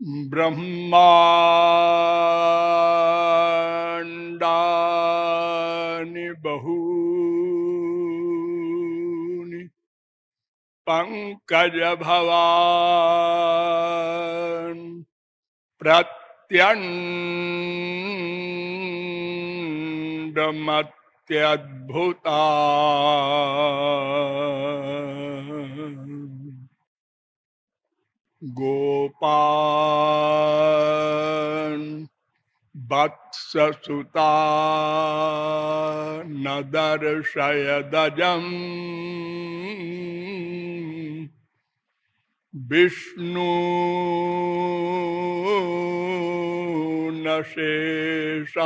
ब्रह्माण्डानि बहूनि पङ्कजभवान् प्रत्यण्डमत्यद्भुता गोपान् वत्ससुता न दर्शयदजम् विष्णु न शेषाञ्चज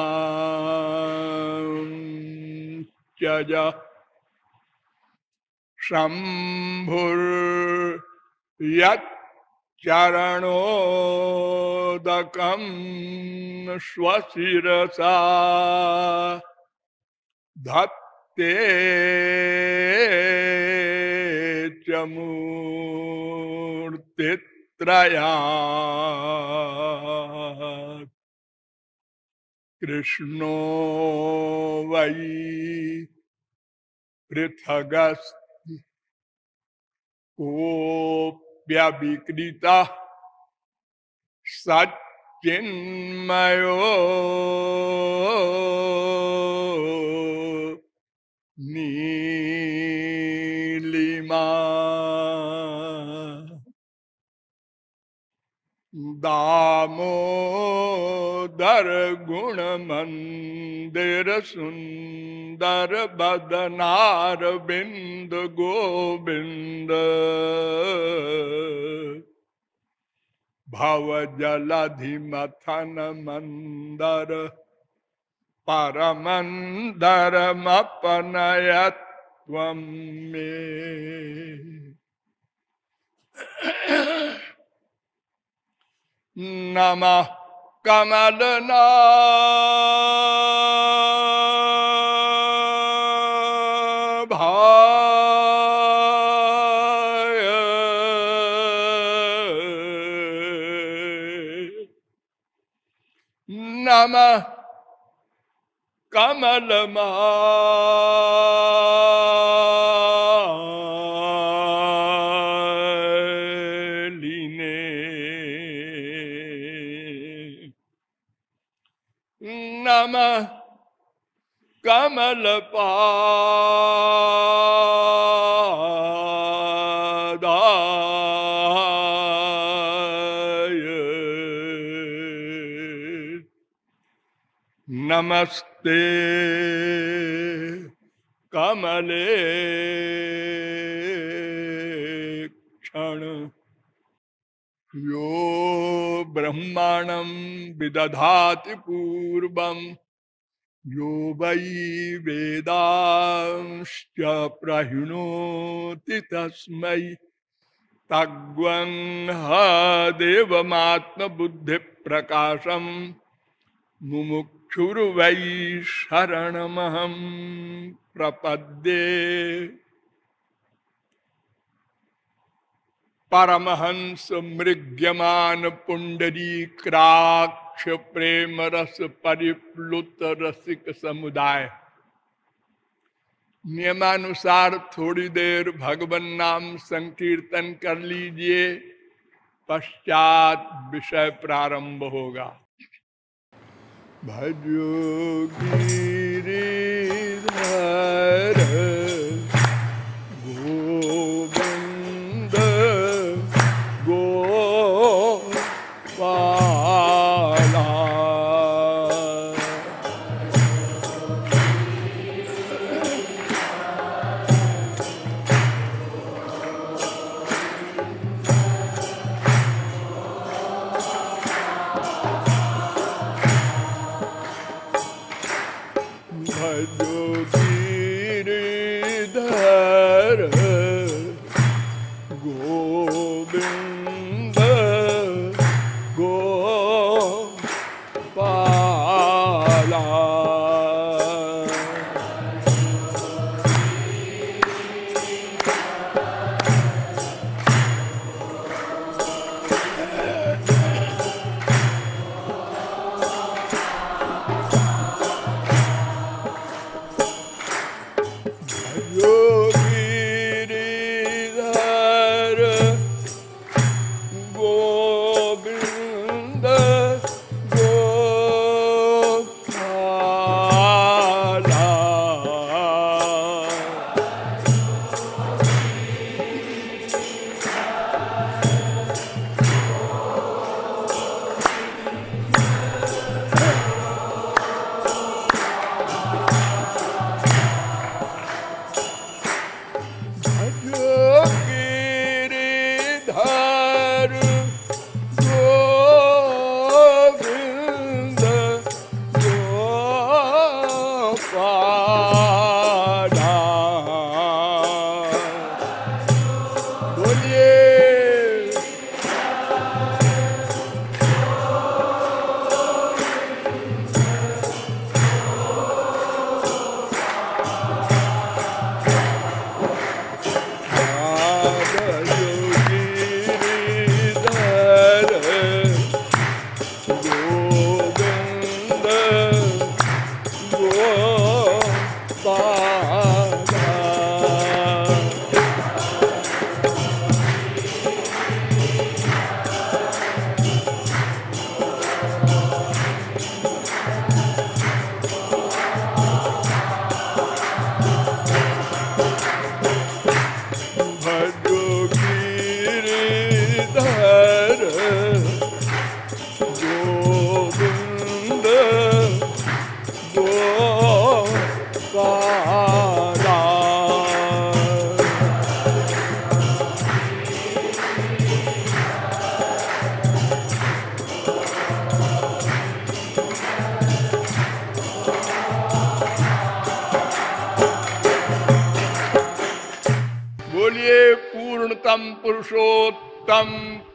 शम्भुर्यच्चरणोदकं स्वशिरसा। धत्ते च मूर्तित्रया कृष्णो वै पृथगस्ति कोऽप्यविकृतः सचिन्मयो नीलिमा दामोदर गुण मंदिर सुंदर बदनार बिंद गोविंद भव जलधि मथन मंदर मपनयत्वं मे। नमः कमलना नमः कमलमालिने नमः कमलपादाय नमस्ते कमले क्षण। यो ब्रह्माणं विदधाति पूर्वं। यो वै वेदांश्च प्रहिणोति तस्मै। तग्वं ह देवमात्मबुद्धिप्रकाशम् मुमुक्षुर्वै शरणमहं प्रपद्ये। परमहंस मृग्यमान पुंडरी क्राक्ष प्रेम रस परिप्लुत रसिक समुदाय। नियमानुसार थोड़ी देर भगवन नाम संकीर्तन कर लीजिए, पश्चात विषय प्रारंभ होगा। भजो गिरिधर।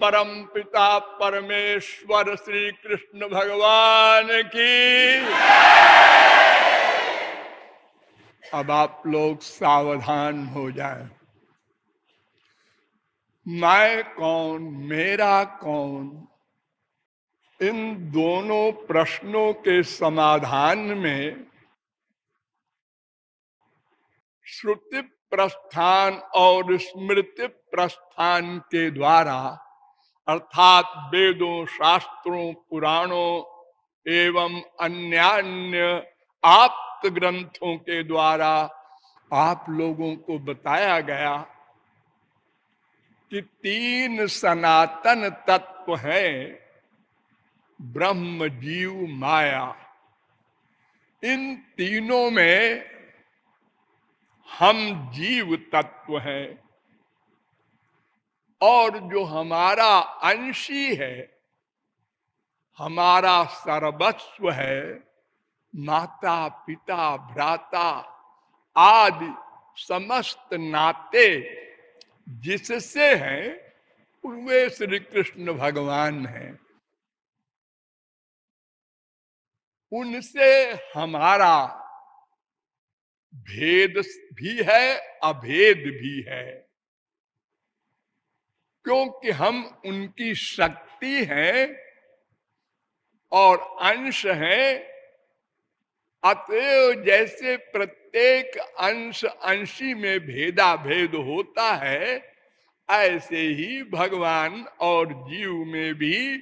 परम पिता परमेश्वर श्री कृष्ण भगवान की। अब आप लोग सावधान हो जाए। मैं कौन, मेरा कौन? इन दोनों प्रश्नों के समाधान में श्रुति प्रस्थान और स्मृति प्रस्थान के द्वारा अर्थात वेदों, शास्त्रों, पुराणों एवं अन्य अन्य आप्त ग्रंथों के द्वारा आप लोगों को बताया गया कि तीन सनातन तत्व हैं, ब्रह्म, जीव, माया। इन तीनों में हम जीव तत्व हैं। और जो हमारा अंशी है, हमारा सर्वस्व है, माता, पिता, भ्राता आदि समस्त नाते जिससे हैं वे श्री कृष्ण भगवान हैं। उनसे हमारा भेद भी है, अभेद भी है। क्योंकि हम उनकी शक्ति हैं और अंश हैं, अतएव जैसे प्रत्येक अंश अंशी में भेदा भेद होता है, ऐसे ही भगवान और जीव में भी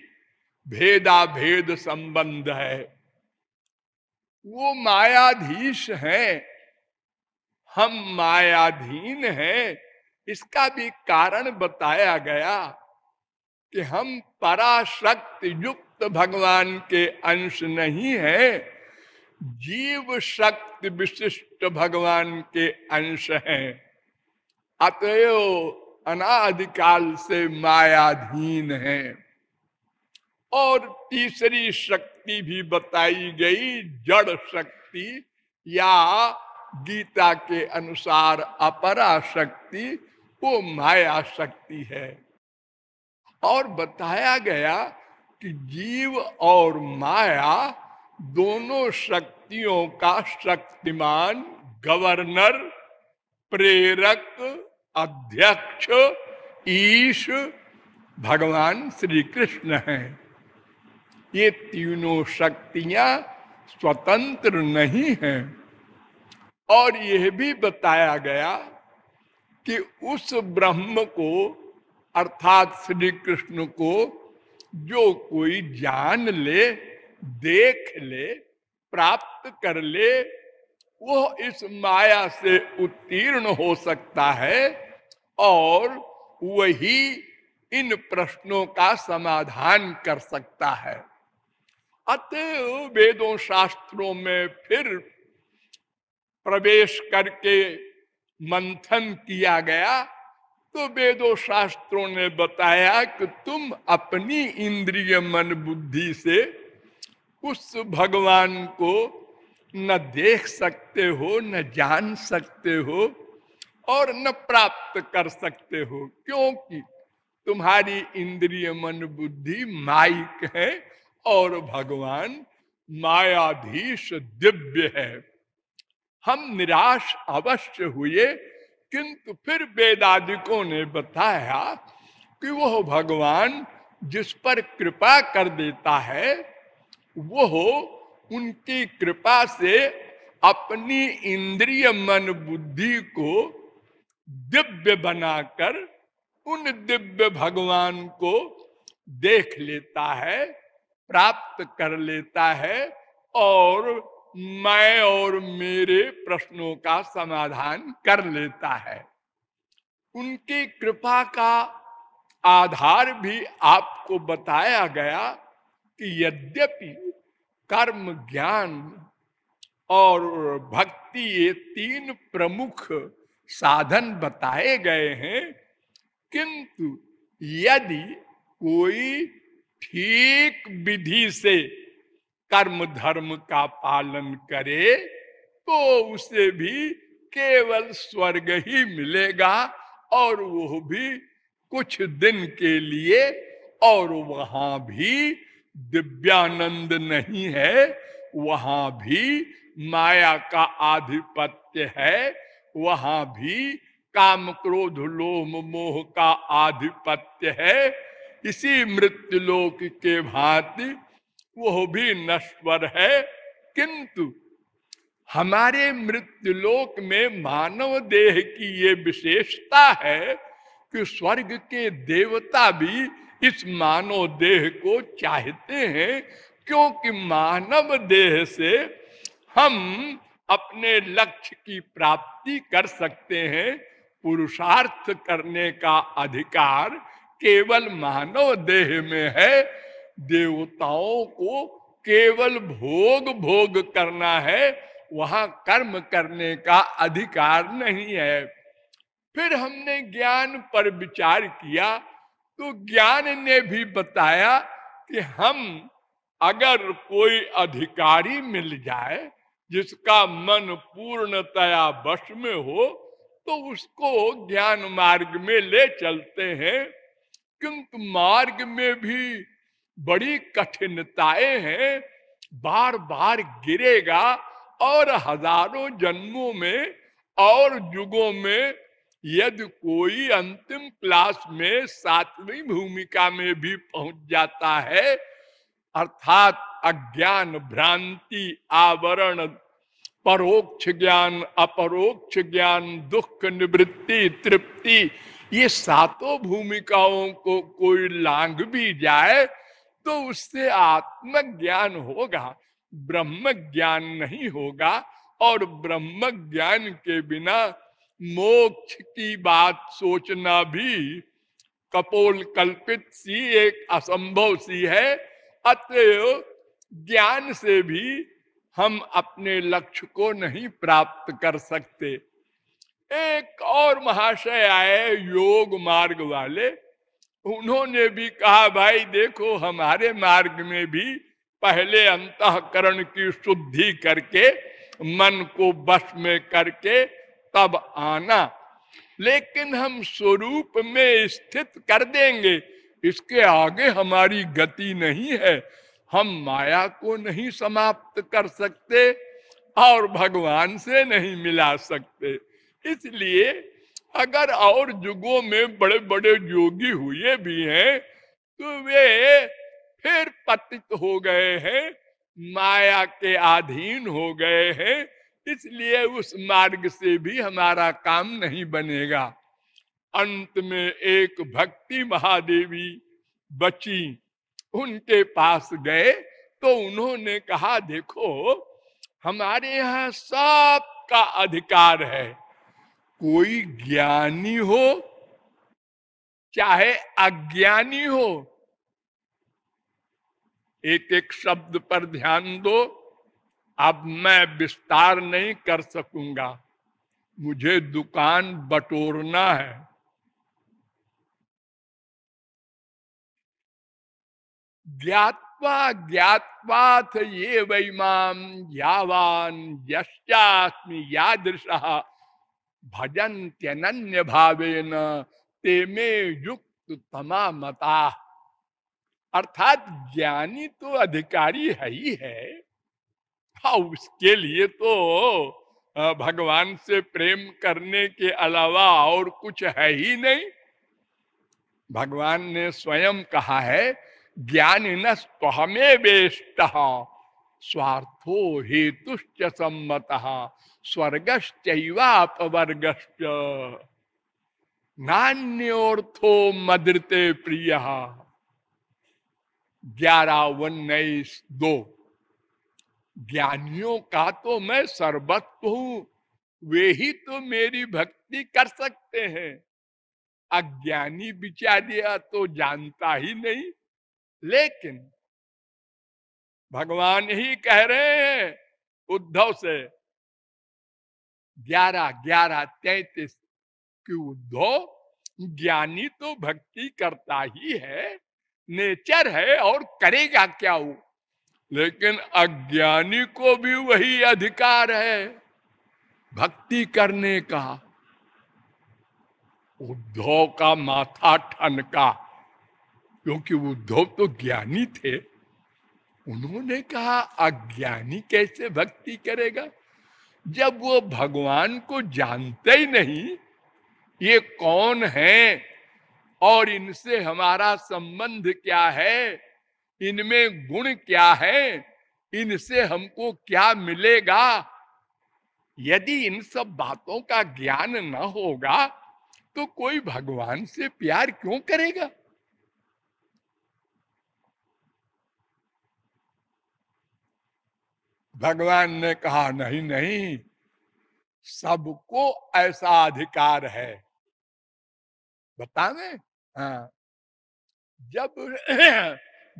भेदा भेद संबंध है। वो मायाधीश हैं, हम मायाधीन हैं इसका भी कारण बताया गया कि हम पराशक्ति युक्त भगवान के अंश नहीं है। जीव शक्ति विशिष्ट भगवान के अंश हैं। अतएव अनादिकाल से मायाधीन है। और तीसरी शक्ति भी बताई गई, जड़ शक्ति या गीता के अनुसार अपरा शक्ति वो माया शक्ति है। और बताया गया कि जीव और माया दोनों शक्तियों का शक्तिमान गवर्नर, प्रेरक, अध्यक्ष, ईश, भगवान श्री कृष्ण हैं। ये तीनों शक्तियाँ स्वतंत्र नहीं हैं। और यह भी बताया गया कि उस ब्रह्म को, अर्थात श्री कृष्ण को, जो कोई जान ले, देख ले, प्राप्त कर ले वो इस माया से उत्तीर्ण हो सकता है और वही इन प्रश्नों का समाधान कर सकता है। अतः वेदों शास्त्रों में फिर प्रवेश करके मंथन किया गया तो वेदों शास्त्रों ने बताया कि तुम अपनी इंद्रिय मन बुद्धि से उस भगवान को न देख सकते हो, न जान सकते हो और न प्राप्त कर सकते हो, क्योंकि तुम्हारी इंद्रिय मन बुद्धि माइक है और भगवान मायाधीश दिव्य है। हम निराश अवश्य हुए, किंतु फिर वेदादिकों ने बताया कि वह भगवान जिस पर कृपा कर देता है वो उनकी कृपा से अपनी इंद्रिय मन बुद्धि को दिव्य बनाकर उन दिव्य भगवान को देख लेता है, प्राप्त कर लेता है और मैं और मेरे प्रश्नों का समाधान कर लेता है। उनकी कृपा का आधार भी आपको बताया गया कि यद्यपि कर्म, ज्ञान और भक्ति ये तीन प्रमुख साधन बताए गए हैं, किंतु यदि कोई ठीक विधि से कर्म धर्म का पालन करे तो उसे भी केवल स्वर्ग ही मिलेगा और वो भी कुछ दिन के लिए और वहाँ भी दिव्यानंद नहीं है, वहाँ भी माया का आधिपत्य है, वहाँ भी काम क्रोध लोम मोह का आधिपत्य है। इसी मृत्यु लोक के भांति वो भी नश्वर है। किंतु हमारे मृत्युलोक में मानव देह की ये विशेषता है कि स्वर्ग के देवता भी इस मानव देह को चाहते हैं, क्योंकि मानव देह से हम अपने लक्ष्य की प्राप्ति कर सकते हैं। पुरुषार्थ करने का अधिकार केवल मानव देह में है। देवताओं को केवल भोग भोग करना है, वहाँ कर्म करने का अधिकार नहीं है। फिर हमने ज्ञान पर विचार किया तो ज्ञान ने भी बताया कि हम अगर कोई अधिकारी मिल जाए, जिसका मन पूर्णतया वश में हो तो उसको ज्ञान मार्ग में ले चलते हैं। किंतु मार्ग में भी बड़ी कठिनताएँ हैं बार बार गिरेगा और हज़ारों जन्मों में और युगों में, यदि कोई अंतिम क्लास में सातवीं भूमिका में भी पहुँच जाता है, अर्थात अज्ञान, भ्रांति, आवरण, परोक्ष ज्ञान, अपरोक्ष ज्ञान, दुख, निवृत्ति, तृप्ति, ये सातों भूमिकाओं को कोई लांग भी जाए तो उससे आत्म ज्ञान होगा ब्रह्म ज्ञान नहीं होगा और ब्रह्म ज्ञान के बिना मोक्ष की बात सोचना भी कपोल कल्पित सी एक असंभव सी है। अतएव ज्ञान से भी हम अपने लक्ष्य को नहीं प्राप्त कर सकते। एक और महाशय आए, योग मार्ग वाले। उन्होंने भी कहा, भाई देखो, हमारे मार्ग में भी पहले अंतकरण की शुद्धि करके, मन को बस में करके तब आना। लेकिन हम स्वरूप में स्थित कर देंगे। इसके आगे हमारी गति नहीं है। हम माया को नहीं समाप्त कर सकते और भगवान से नहीं मिला सकते। इसलिए अगर और युगों में बड़े बड़े योगी हुए भी हैं तो वे फिर पतित हो गए हैं, माया के अधीन हो गए हैं, इसलिए उस मार्ग से भी हमारा काम नहीं बनेगा। अंत में एक भक्ति महादेवी बची, उनके पास गए तो उन्होंने कहा, देखो, हमारे यहाँ सब का अधिकार है। कोई ज्ञानी हो, चाहे अज्ञानी हो एक एक शब्द पर ध्यान दो, अब मैं विस्तार नहीं कर सकूँगा। मुझे दुकान बटोरना है। ज्ञात्वा ज्ञात्वाथ ये वैमाम यावान यश्चास्मि यादृश। भजन त्यनन्य भावेन तेमे युक्त तमा मता अर्थात ज्ञानी तो अधिकारी है ही है। हाँ उसके लिए तो भगवान से प्रेम करने के अलावा और कुछ है ही नहीं। भगवान ने स्वयं कहा है, ज्ञान न बेष्ट स्वार्थो हेतुश्च सम्मत। स्वर्गश्चैवापवर्गश्च नान्योर्थो मदृते प्रिय। ग्यारह उन्नीस दो ज्ञानियों का तो मैं सर्वत्व हूँ, वे ही तो मेरी भक्ति कर सकते हैं। अज्ञानी दिया तो जानता ही नहीं, लेकिन भगवान ही कह रहे हैं उद्धव से ग्यारह ग्यारह, तैतीस कि उद्धव ज्ञानी तो भक्ति करता ही है, नेचर है और करेगा क्या वो? लेकिन अज्ञानी को भी वही अधिकार है, भक्ति करने का। उद्धव का माथा ठनका, क्योंकि उद्धव तो ज्ञानी थे। उन्होंने कहा, अज्ञानी कैसे भक्ति करेगा? जब वो भगवान को जानते ही नहीं, ये कौन है और इनसे हमारा संबंध क्या है? इनमें गुण क्या है? इनसे हमको क्या मिलेगा? यदि इन सब बातों का ज्ञान न होगा तो कोई भगवान से प्यार क्यों करेगा? भगवान ने कहा, नहीं नहीं, सबको ऐसा अधिकार है। बतावे हाँ। जब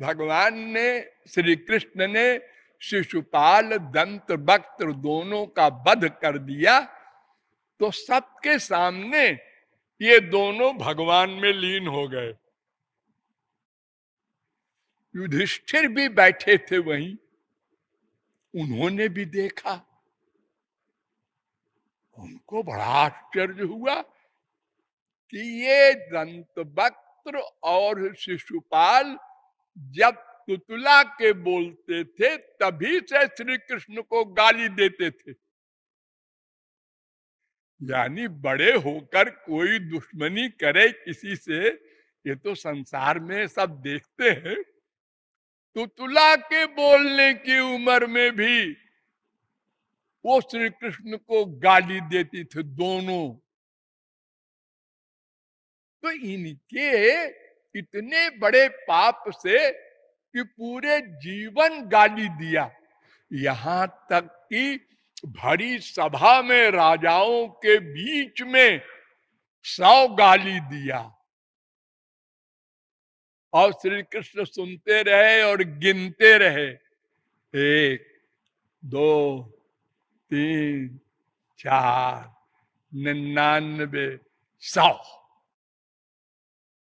भगवान ने श्री कृष्ण ने शिशुपाल, दंत वक्त दोनों का वध कर दिया तो सबके सामने ये दोनों भगवान में लीन हो गए। युधिष्ठिर भी बैठे थे वहीं। उन्होंने भी देखा। उनको बड़ा आश्चर्य हुआ कि ये दंत वक्त्र और शिशुपाल जब तुतला के बोलते थे, तभी से श्री कृष्ण को गाली देते थे। यानी बड़े होकर कोई दुश्मनी करे किसी से, ये तो संसार में सब देखते हैं। तुतला के बोलने की उम्र में भी वो श्री कृष्ण को गाली देती थी दोनों। तो इनके इतने बड़े पाप से कि पूरे जीवन गाली दिया। यहाँ तक कि भरी सभा में राजाओं के बीच में सौ गाली दिया। और श्री कृष्ण सुनते रहे और गिनते रहे। एक, दो, तीन, चार निन्यानबे सौ।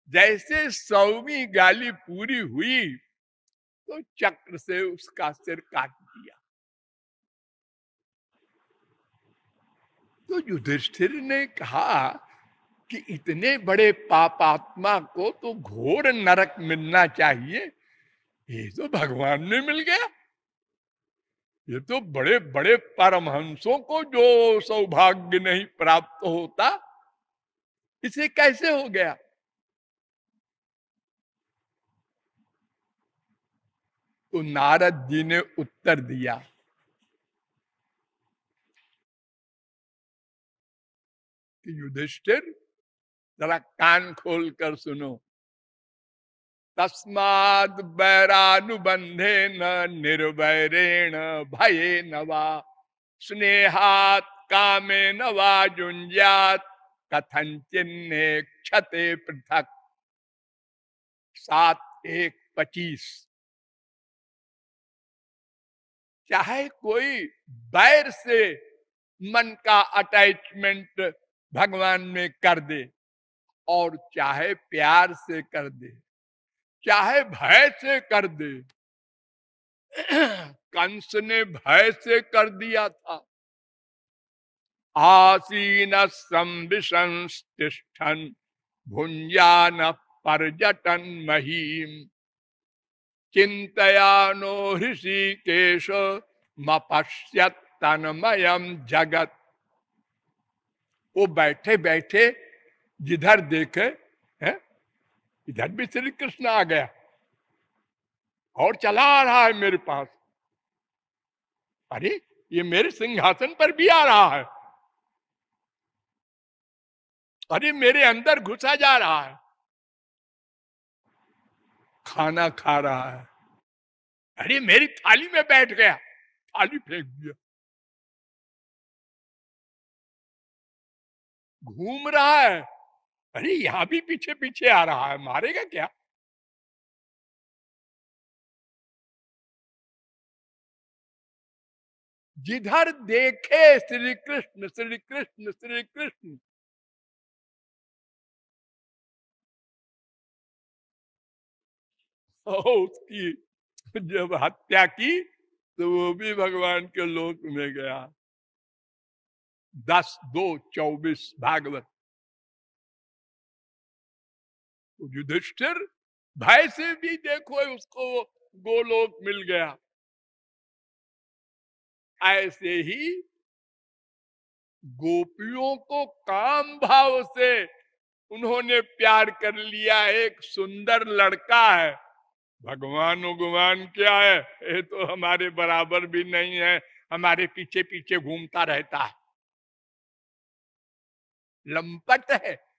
जैसे सौवीं गाली पूरी हुई तो चक्र से उसका सिर काट दिया। तो युधिष्ठिर ने कहा कि इतने बड़े पापात्मा को तो घोर नरक मिलना चाहिए। ये तो भगवान ने मिल गया। ये तो बड़े बड़े परमहंसों को जो सौभाग्य नहीं प्राप्त होता, इसे कैसे हो गया? तो नारद जी ने उत्तर दिया। युधिष्ठिर जरा कान खोल कर सुनो। तस्माद बैरानुबंधे न निर्वैरेण भये नवा स्नेहात कामे नवा जुंजात कथन चिन्ह क्षते पृथक। सात, एक, पच्चीस। चाहे कोई बैर से मन का अटैचमेंट भगवान में कर दे। और चाहे प्यार से कर दे, चाहे भय से कर दे। कंस ने भय से कर दिया था। आसीन संविशंष्ठन भुंजान पर्यटन महीम। चिंतयानो ऋषिकेश मपश्यत तन्मयम जगत। वो बैठे बैठे जिधर देखे, है? इधर भी श्री कृष्ण आ गया। और चला आ रहा है मेरे पास। अरे, ये मेरे सिंहासन पर भी आ रहा है। अरे, मेरे अंदर घुसा जा रहा है। खाना खा रहा है। अरे, मेरी थाली में बैठ गया। थाली फेंक दिया। घूम रहा है। अरे, यहाँ भी पीछे पीछे आ रहा है, मारेगा क्या? जिधर देखे श्री कृष्ण श्री कृष्ण श्री कृष्ण उसकी जब हत्या की तो वो भी भगवान के लोक में गया। दस दो चौबीस भागवत। युधिष्ठिर, भय से भी देखो उसको गोलोक मिल गया। ऐसे ही गोपियों को काम भाव से उन्होंने प्यार कर लिया। एक सुंदर लड़का है। भगवान उगवान क्या है? ये तो हमारे बराबर भी नहीं है। हमारे पीछे पीछे घूमता रहता है। लंपट है।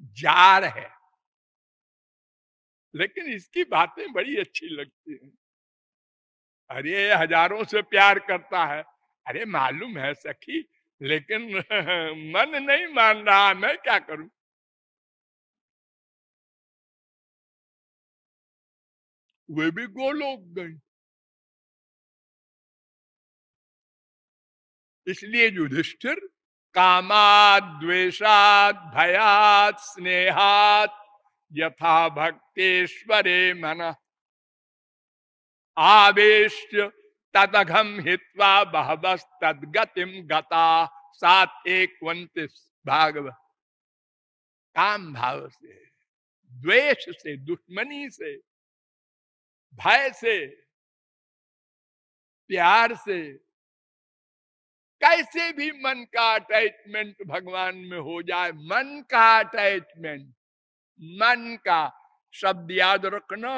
जार है। लेकिन इसकी बातें बड़ी अच्छी लगती हैं। अरे, हज़ारों से प्यार करता है। अरे, मालूम है सखी, लेकिन मन नहीं मान रहा मैं क्या करूँ? वे भी गोलोक गए। इसलिए युधिष्ठिर कामाद द्वेषाद भयात स्नेहात यथा भक्तेश्वरे मन। आवेश तदघम हित्वा बहबस तदगतिम गता, सात एक उन्तीस भागवत काम भाव से, द्वेष से, दुश्मनी से, भय से, प्यार से कैसे भी मन का अटैचमेंट भगवान में हो जाए, मन का अटैचमेंट मन का शब्द याद रखना।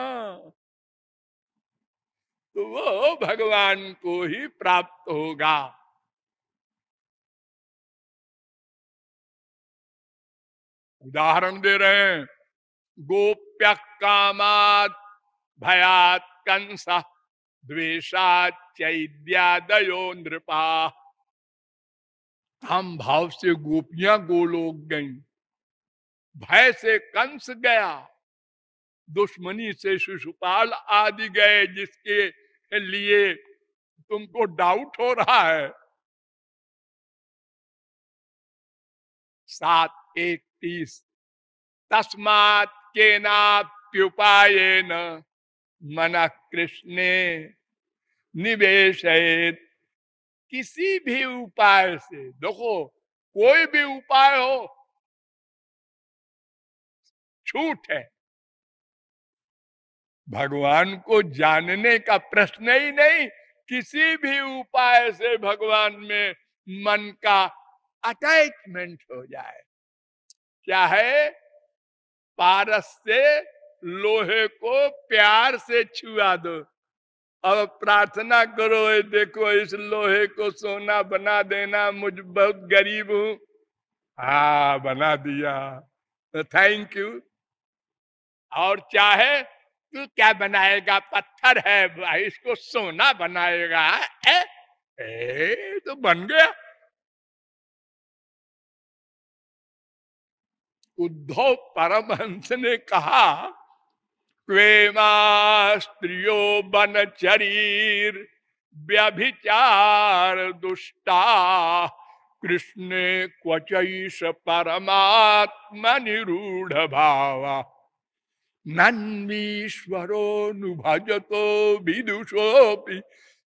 तो वो भगवान को ही प्राप्त होगा। उदाहरण दे रहे हैं गोप्य कामात भयात कंस द्वेषात चैद्यादयो नृपा। हम भाव से गोपियाँ गोलोक गई। भय से कंस गया। दुश्मनी से शिशुपाल आदि गए, जिसके लिए तुमको डाउट हो रहा है। सात, एक, तीस। तस्मात के नाप्युपाय न मन कृष्ण। निवेश किसी भी उपाय से। देखो, कोई भी उपाय हो, छूट है। भगवान को जानने का प्रश्न ही नहीं, किसी भी उपाय से भगवान में मन का अटैचमेंट हो जाए। क्या है? पारस से, लोहे को प्यार से छुआ दो। अब प्रार्थना करो ये देखो इस लोहे को सोना बना देना मुझ बहुत गरीब हूँ। हा बना दिया। तो थैंक यू और चाहे तू क्या बनाएगा पत्थर है भाई इसको सोना बनाएगा ए, ए, तो बन गया। उद्धव परमहंस ने कहा क्वेमा बन चरीर व्यभिचार दुष्टा। कृष्ण क्वचैष परमात्मा निरूढ़ भावा नन्वीश्वरोऽनुभजतो विदुषोऽपि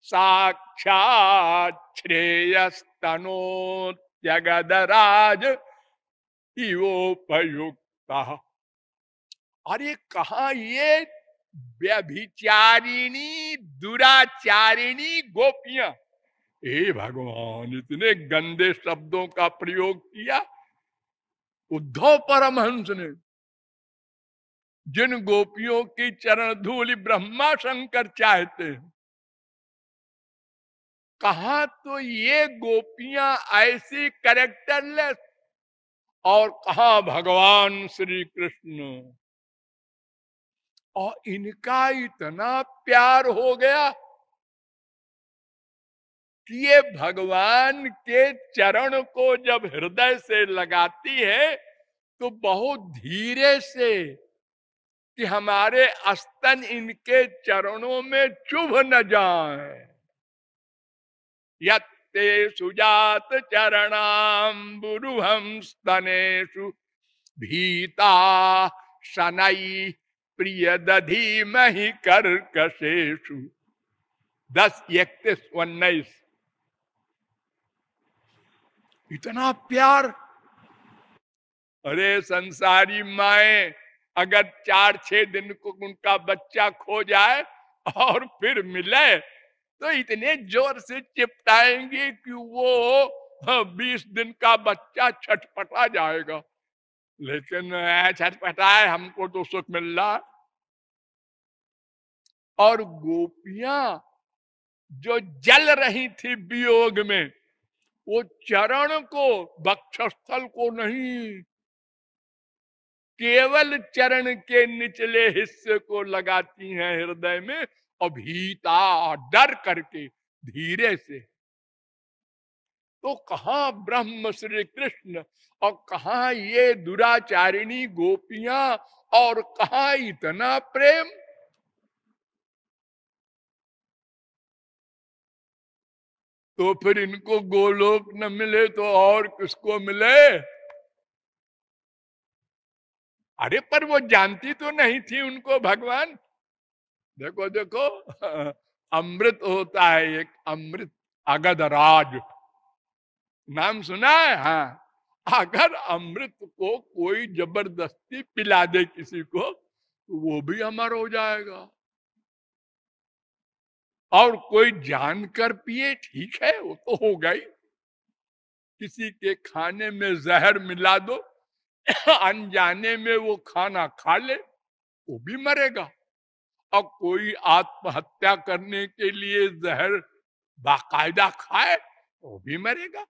साक्षात् श्रेयस्तनोत्यगदराज इवोपयुक्ता अरे कहा ये व्यभिचारिणी, दुराचारिणी गोपियाँ? हे भगवान, इतने गंदे शब्दों का प्रयोग किया। उद्धव परमहंस ने, जिन गोपियों की चरण धूल ब्रह्मा शंकर चाहते हैं, कहा तो ये गोपियाँ ऐसी करेक्टरलेस और कहा भगवान श्री कृष्ण? और इनका इतना प्यार हो गया कि ये भगवान के चरण को जब हृदय से लगाती है तो बहुत धीरे से कि हमारे अस्तन इनके चरणों में चुभ न जाए। यत्ते सुजात चरणाम स्तनेशु भीता शनई प्रिय दधी मही कर कशेषु दस इकतीस उन्नीस। इतना प्यार। अरे संसारी माए अगर चार छह दिन को उनका बच्चा खो जाए और फिर मिले तो इतने ज़ोर से चिपटाएँगे कि वो हाँ, बीस दिन का बच्चा छटपटा जाएगा। लेकिन छटपटाए हमको तो सुख मिल रहा और गोपियाँ जो जल रही थी वियोग में, वो चरण को बक्षस्थल को नहीं, केवल चरण के निचले हिस्से को लगाती हैं हृदय में अभीता डर करके धीरे से तो कहा ब्रह्म श्री कृष्ण? और कहा ये दुराचारिणी गोपियाँ? और कहा इतना प्रेम? तो फिर इनको गोलोक न मिले तो और किसको मिले? अरे, पर वो जानती तो नहीं थी उनको भगवान। देखो देखो, अमृत होता है एक अमृत अगध राज। नाम सुना है? हाँ। अगर अमृत को कोई ज़बरदस्ती पिला दे किसी को तो वो भी अमर हो जाएगा। और कोई जानकर पिए, ठीक है, वो तो हो गई किसी के खाने में जहर मिला दो, अनजाने में वो खाना खा ले, वो भी मरेगा। और कोई आत्महत्या करने के लिए जहर बाकायदा खाए, वो भी मरेगा।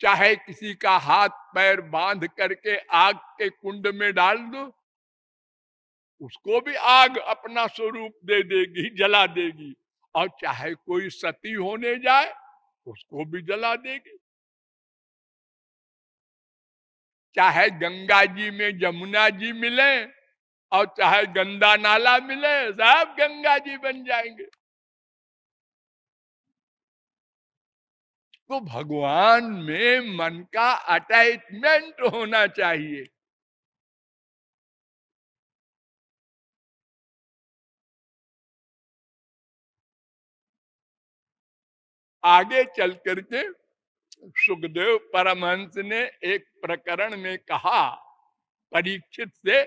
चाहे किसी का हाथ पैर बाँध करके आग के कुंड में डाल दो, उसको भी आग अपना स्वरूप दे देगी, जला देगी। और चाहे कोई सती होने जाए, उसको भी जला देगी। चाहे गंगा जी में जमुना जी मिले और चाहे गंदा नाला मिले, सब गंगा जी बन जाएँगे। तो भगवान में मन का अटैचमेंट होना चाहिए। आगे चल करके सुखदेव परमहंस ने एक प्रकरण में कहा, परीक्षित से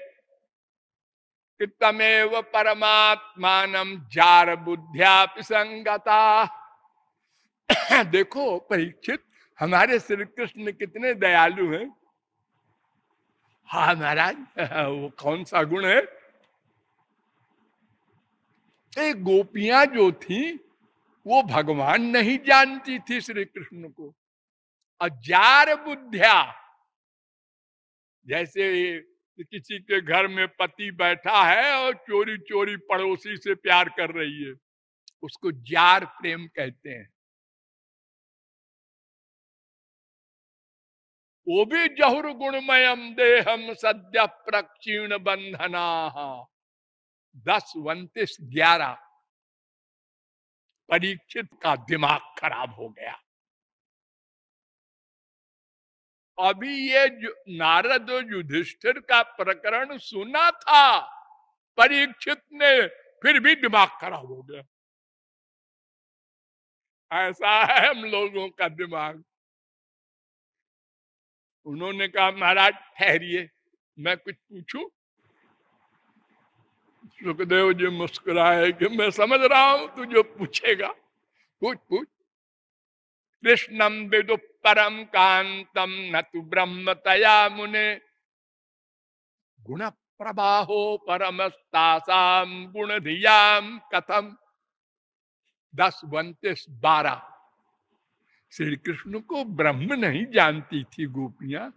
तमेव परमात्मान जार बुद्धिया संगता। देखो, परीक्षित, हमारे श्री कृष्ण कितने दयालु हैं? हा, महाराज, वो कौन सा गुण है? एक गोपियाँ जो थी, वो भगवान नहीं जानती थी श्री कृष्ण को। अजार बुद्धिया। जैसे किसी के घर में पति बैठा है और चोरी चोरी पड़ोसी से प्यार कर रही है, उसको जार प्रेम कहते हैं। वो भी जहुर गुणमयम देहम सद्य प्रक्षीण बंधना दस उन्तीस ग्यारह। परीक्षित का दिमाग खराब हो गया। अभी ये नारद युधिष्ठिर का प्रकरण सुना था। परीक्षित ने फिर भी दिमाग खराब हो गया। ऐसा है हम लोगों का दिमाग। उन्होंने कहा, महाराज, ठहरिए, मैं कुछ पूछूँ? सुखदेव जी मुस्कुराए कि, मैं समझ रहा हूँ, तू जो पूछेगा, पूछ पूछ। कृष्णम विदु परम कांतम न तु ब्रह्म तया मुने। गुण प्रबाहो परमस्तासाम गुण धियाम कथम दस बंतीस बारह श्री कृष्ण को ब्रह्म नहीं जानती थी गोपियाँ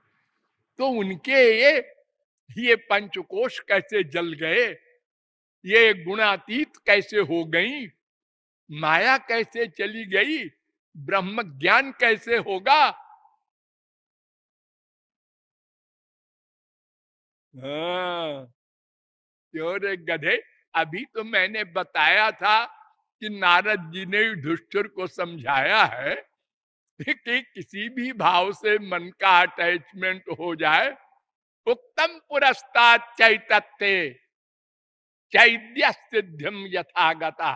तो उनके ये ये पंचकोश कैसे जल गए, ये गुणातीत कैसे हो गई, माया कैसे चली गई, ब्रह्म ज्ञान कैसे होगा? हाँ। क्यों रे गधे? अभी तो मैंने बताया था कि नारद जी ने युधिष्ठिर को समझाया है। कि किसी भी भाव से मन का अटैचमेंट हो जाए, उत्तम पुरस्ता चैतत्य चैद्य सिद्धिम यथागता।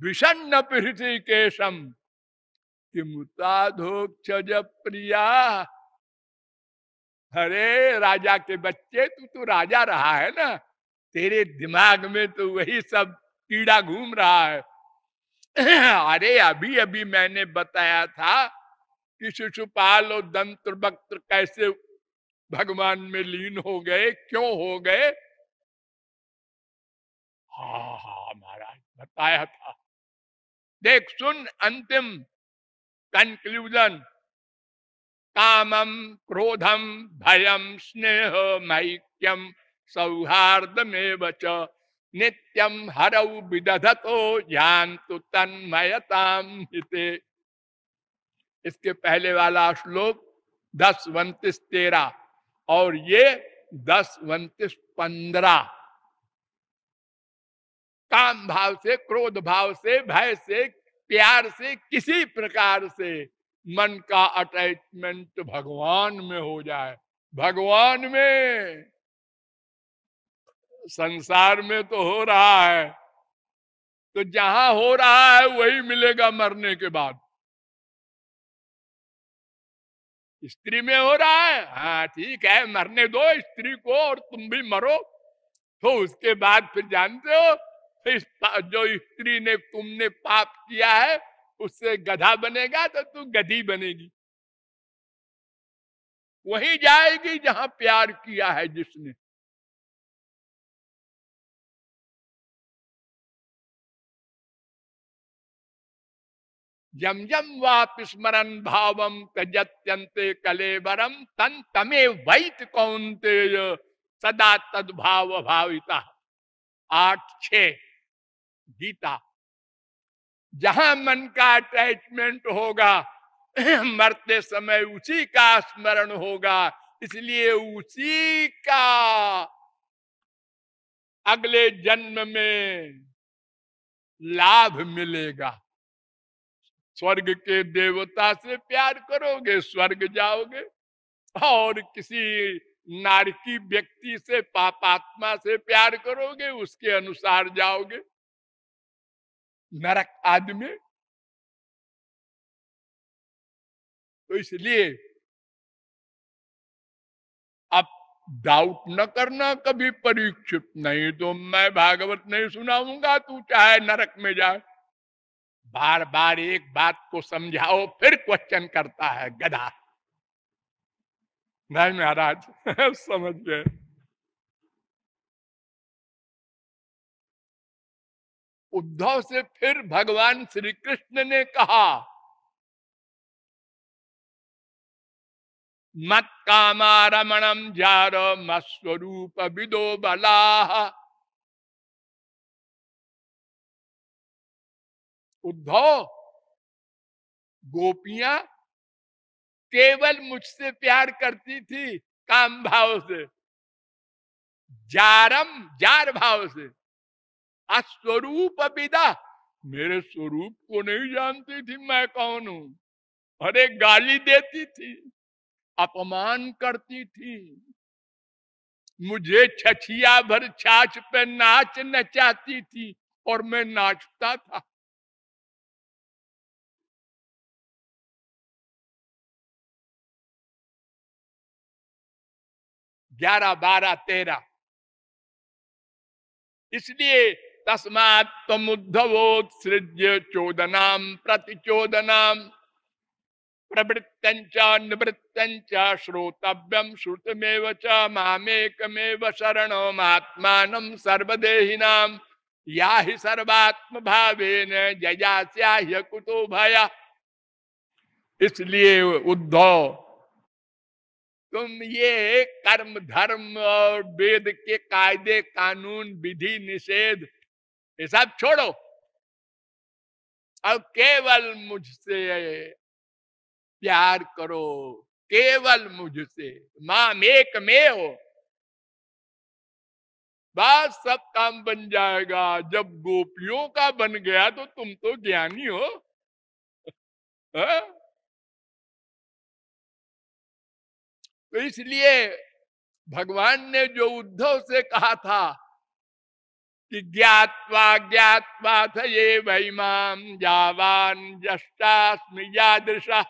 विषन्न केशम किमुताधोक्ष प्रिया। अरे राजा के बच्चे, तू तो राजा रहा है ना, तेरे दिमाग में तो वही सब कीड़ा घूम रहा है। अरे अभी अभी मैंने बताया था कि शिशुपाल और दंत वक्त कैसे भगवान में लीन हो गए, क्यों हो गए? हा हा, महाराज, बताया था। देख, सुन अंतिम कंक्लूजन कामम क्रोधम भयम स्नेह मैक्यम सौहार्द में बच नित्यम हरऊ विदधतो ज्ञान तो तन्मयताम हिते। इसके पहले वाला श्लोक दस उन्तीस तेरह और ये दस उन्तीस पंद्रह। काम भाव से, क्रोध भाव से, भय से, प्यार से, किसी प्रकार से मन का अटैचमेंट भगवान में हो जाए। भगवान में संसार में तो हो रहा है। तो जहाँ हो रहा है, वही मिलेगा मरने के बाद। स्त्री में हो रहा है? हाँ ठीक है, मरने दो स्त्री को और तुम भी मरो। तो उसके बाद फिर जानते हो, इस जो स्त्री ने, तुमने पाप किया है, उससे गधा बनेगा तो तू गधी बनेगी। वही जाएगी जहाँ प्यार किया है जिसने। जम जम वाप स्मरण भावम त्यजत्यंते कलेबरम तन तमे वैत कौनते सदा तदभाव भाविता आठ छ। गीता। जहाँ मन का अटैचमेंट होगा मरते समय उसी का स्मरण होगा, इसलिए उसी का। अगले जन्म में लाभ मिलेगा। स्वर्ग के देवता से प्यार करोगे, स्वर्ग जाओगे। और किसी नारकी व्यक्ति से, पापात्मा से प्यार करोगे, उसके अनुसार जाओगे। नरक आदमी तो इसलिए अब डाउट न करना, कभी परीक्षित नहीं। तो मैं भागवत नहीं सुनाऊँगा, तू चाहे नरक में जाए बार बार एक बात को समझाओ, फिर क्वेश्चन करता है गधा। नहीं महाराज, समझ गए। उद्धव से फिर भगवान श्री कृष्ण ने कहा मत काम रमणम जा रो स्वरूप विदो बला। उद्धव, गोपियाँ केवल मुझसे प्यार करती थी काम भाव से, जारम, जार भाव से। अस्वरूप विदा मेरे स्वरूप को नहीं जानती थी मैं कौन हूँ। अरे गाली देती थी, अपमान करती थी। मुझे छछिया भर छाछ पे नाच नचाती थी और मैं नाचता था। ग्यारह बारह तेरह इसलिए तस्मात तमुद्धवोत्सृज्य चोदनाम प्रतिचोदनाम प्रवृत्तंच निवृत्तंच श्रोतव्यम श्रुतमेव च मामेकमेव शरणमात्मान सर्वदेहिनाम या ही सर्वात्म भावेन जया कुतो भया इसलिए उद्धव तुम ये कर्म, धर्म और वेद के कायदे, कानून, विधि, निषेध, ये सब छोड़ो। अब केवल मुझसे प्यार करो, केवल मुझसे माम एक में हो। बस सब काम बन जाएगा, जब गोपियों का बन गया तो तुम तो ज्ञानी हो। हा? तो इसलिए भगवान ने जो उद्धव से कहा था कि ज्ञातवा ज्ञातवा थ ये वैमाम जावान जष्टास्म यादृशा।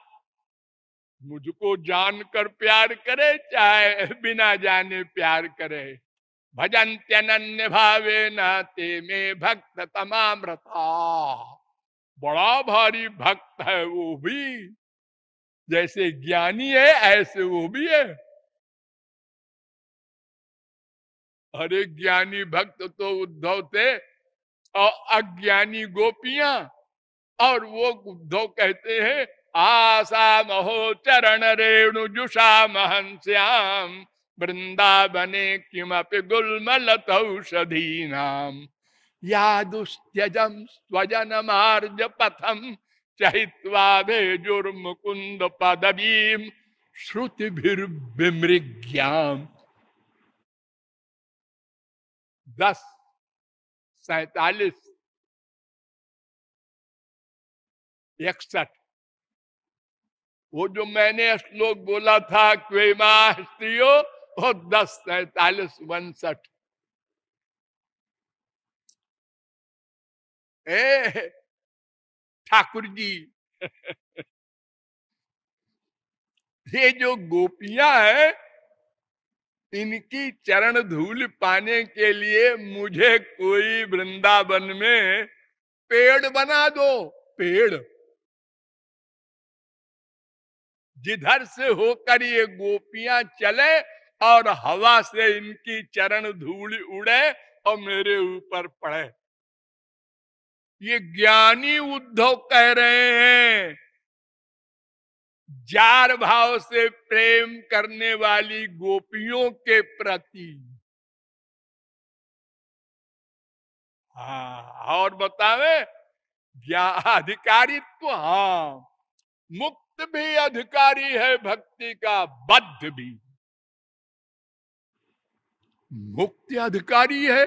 मुझको जानकर प्यार करे, चाहे बिना जाने प्यार करे। भजन त्यनन्य भावे न ते में भक्त तमामृता। बड़ा भारी भक्त है वो भी। जैसे ज्ञानी है, ऐसे वो भी है। अरे ज्ञानी भक्त तो उद्धव थे, और अज्ञानी गोपियाँ, और वो उद्धव कहते हैं, आशा महो चरण रेणु जुषा महंस्याम वृंदावने किमपि गुलमलतौषधी नाम या दुस्त्यजम स्वजन मार्ज पथम चहित्वा भेजुर्मुकुंद पदवीम श्रुतिभिर्विमृग्याम। दस, सैतालीस, इकसठ। वो जो मैंने श्लोक बोला था क्वेमा स्त्रियो, वो दस, सैतालीस, उनसठ। ठाकुर जी। ये जो गोपियाँ है, इनकी चरण धूल पाने के लिए मुझे कोई वृंदावन में पेड़ बना दो, पेड़। जिधर से होकर ये गोपियाँ चले और हवा से इनकी चरण धूल उड़े और मेरे ऊपर पड़े। ये ज्ञानी उद्धव कह रहे हैं, जार भाव से प्रेम करने वाली गोपियों के प्रति। हाँ और बतावे अधिकारित्व हाँ मुक्त भी अधिकारी है भक्ति का, बद्ध भी। मुक्ति अधिकारी है,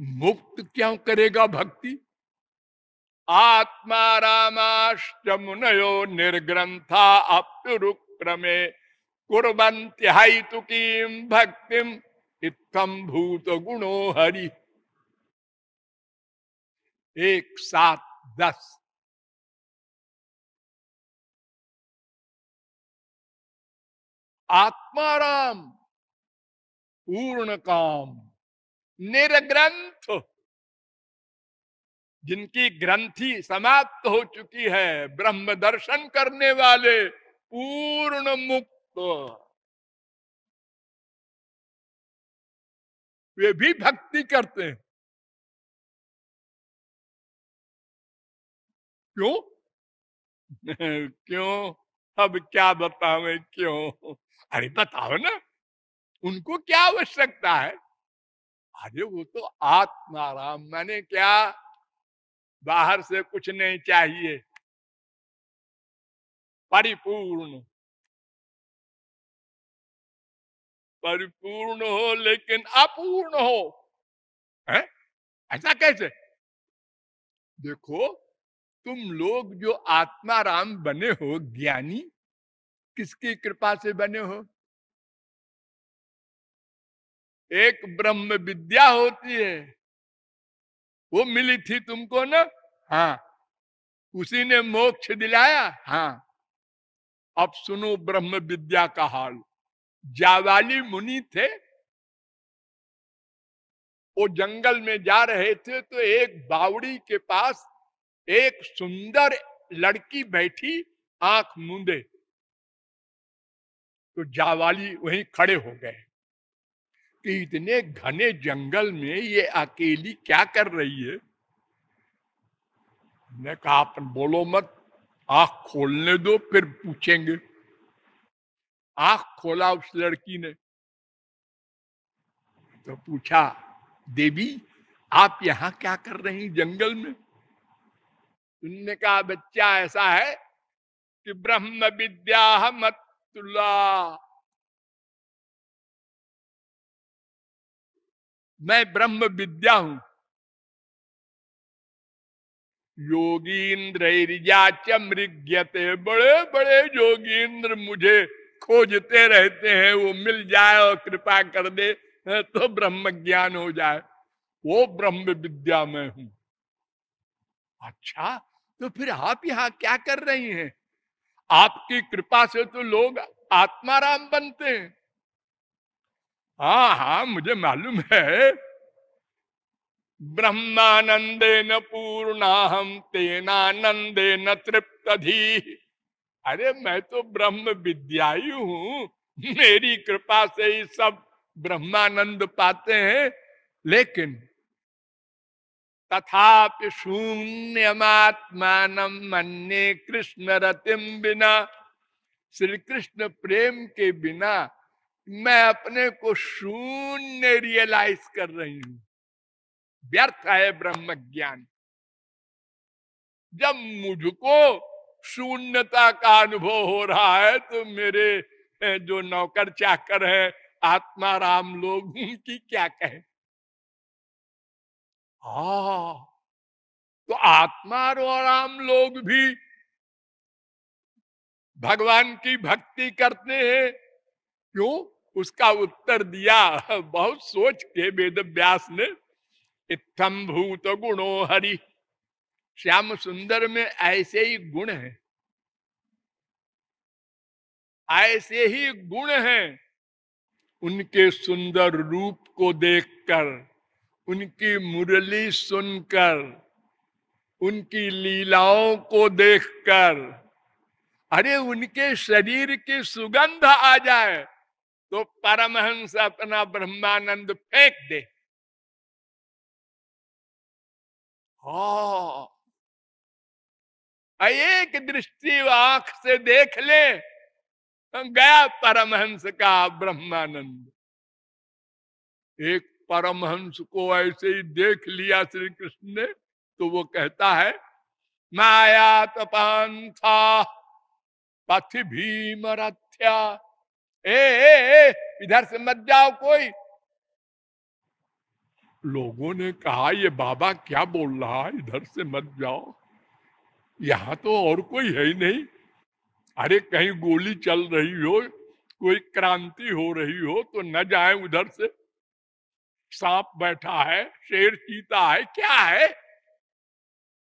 मुक्त क्यों करेगा भक्ति? आत्मा रामाष्ट मुनयो निर्ग्रंथा अप्युरुक्रमे। कुरंत्यहाइतुकीम भक्तिम इतम भूत गुणो हरि। एक सात दस। आत्माराम पूर्ण काम निर्ग्रंथ जिनकी ग्रंथि समाप्त हो चुकी है, ब्रह्म दर्शन करने वाले पूर्ण मुक्त। वे भी भक्ति करते हैं। क्यों? क्यों? अब क्या बतावे, क्यों? अरे बताओ ना, उनको क्या आवश्यकता है? अरे वो तो आत्माराम, मैंने क्या? बाहर से कुछ नहीं चाहिए। परिपूर्ण। परिपूर्ण हो लेकिन अपूर्ण हो। है? ऐसा कैसे? देखो, तुम लोग जो आत्मा राम बने हो, ज्ञानी, किसकी कृपा से बने हो? एक ब्रह्म विद्या होती है। वो मिली थी तुमको ना? हाँ। उसी ने मोक्ष दिलाया? हाँ। अब सुनो ब्रह्म विद्या का हाल। जावाली मुनि थे। वो जंगल में जा रहे थे तो एक बावड़ी के पास एक सुंदर लड़की बैठी, आँख मूंदे। तो जावाली वहीं खड़े हो गए। कि इतने घने जंगल में ये अकेली क्या कर रही है? ने कहा, आप बोलो मत, आँख खोलने दो, फिर पूछेंगे। आँख खोला उस लड़की ने। तो पूछा, देवी, आप यहाँ क्या कर रही जंगल में? तुमने कहा, बच्चा, ऐसा है कि ब्रह्म विद्या मतुल्ला मैं ब्रह्म विद्या हूँ। योगींद्र मृग्यते। बड़े बड़े योगींद्र मुझे खोजते रहते हैं, वो मिल जाए और कृपा कर दे तो ब्रह्म ज्ञान हो जाए। वो ब्रह्म विद्या में हूँ। अच्छा तो फिर आप यहाँ क्या कर रही हैं? आपकी कृपा से तो लोग आत्माराम बनते हैं। हाँ हाँ मुझे मालूम है। ब्रह्मानंदे न पूर्णा हम तेनानंदे न तृप्तधी। अरे, मैं तो ब्रह्म विद्यायु हूँ। मेरी कृपा से ही सब ब्रह्मानंद पाते हैं। लेकिन तथापि शून्यमात्मान मन्ने कृष्ण रतिम बिना श्री कृष्ण प्रेम के बिना मैं अपने को शून्य रियलाइज़ कर रही हूँ। व्यर्थ है ब्रह्म ज्ञान जब मुझको शून्यता का अनुभव हो रहा है तो मेरे जो नौकर चाकर है आत्मा राम लोग, उनकी क्या कहे? हा तो आत्मा राम लोग भी भगवान की भक्ति करते हैं। क्यों? उसका उत्तर दिया। बहुत सोच के वेद व्यास ने इतम भूत गुणो हरि। श्याम सुंदर में ऐसे ही गुण है। ऐसे ही गुण हैं। उनके सुंदर रूप को देखकर, उनकी मुरली सुनकर, उनकी लीलाओं को देखकर, अरे उनके शरीर की सुगंध आ जाए। तो परमहंस अपना ब्रह्मानंद फेंक दे हाँ। एक दृष्टि आँख से देख ले गया परमहंस का ब्रह्मानंद एक परमहंस को ऐसे ही देख लिया श्री कृष्ण ने तो वो कहता है, माया तपांथा पथ भीम रथ्या ए, ए, ए इधर से मत जाओ कोई। लोगों ने कहा ये बाबा क्या बोल रहा है? इधर से मत जाओ। यहाँ तो और कोई है ही नहीं। अरे कहीं गोली चल रही हो कोई क्रांति हो रही हो तो न जाए उधर से। सांप बैठा है शेर चीता है क्या है?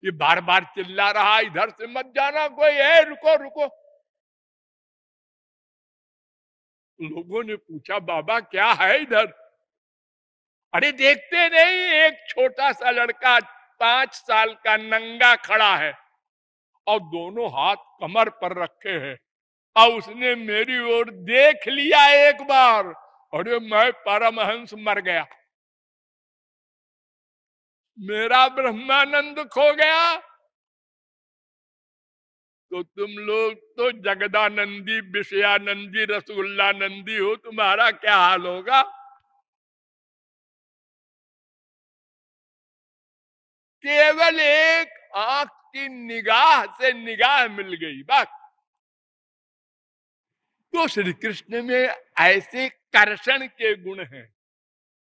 ये बार बार चिल्ला रहा इधर से मत जाना कोई। है रुको रुको। लोगों ने पूछा, बाबा, क्या है इधर? अरे, देखते नहीं, एक छोटा सा लड़का पाँच साल का नंगा खड़ा है और दोनों हाथ कमर पर रखे हैं और उसने मेरी ओर देख लिया एक बार। अरे, मैं परमहंस मर गया। मेरा ब्रह्मानंद खो गया। तो तुम लोग तो जगदानंदी, विषयानंदी रसगुल्ला नंदी हो, तुम्हारा क्या हाल होगा? केवल एक आँख की निगाह से निगाह मिल गई बात तो श्री कृष्ण में ऐसे कर्षण के गुण हैं।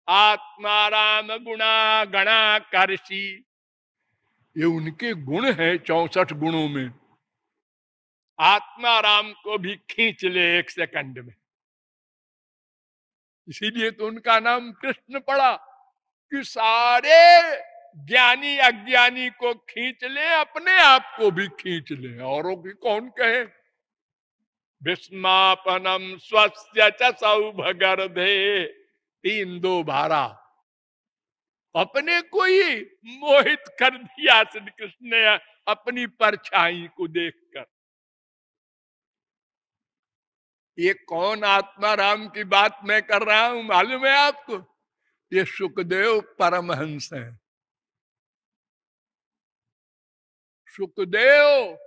आत्माराम गुणा गणा कर्षी ये उनके गुण हैं चौसठ गुणों में। आत्माराम को भी खींच ले एक सेकंड में। इसीलिए तो उनका नाम कृष्ण पड़ा कि सारे ज्ञानी अज्ञानी को खींच ले, अपने आप को भी खींच ले। औरों की कौन कहे? विस्मापनम स्वस्थ सौभगर्धे तीन दो बारह अपने को ही मोहित कर दिया श्री कृष्ण ने अपनी परछाई को देखकर। ये कौन आत्मा राम की बात मैं कर रहा हूँ मालूम है आपको? ये सुखदेव परमहंस हैं। सुखदेव!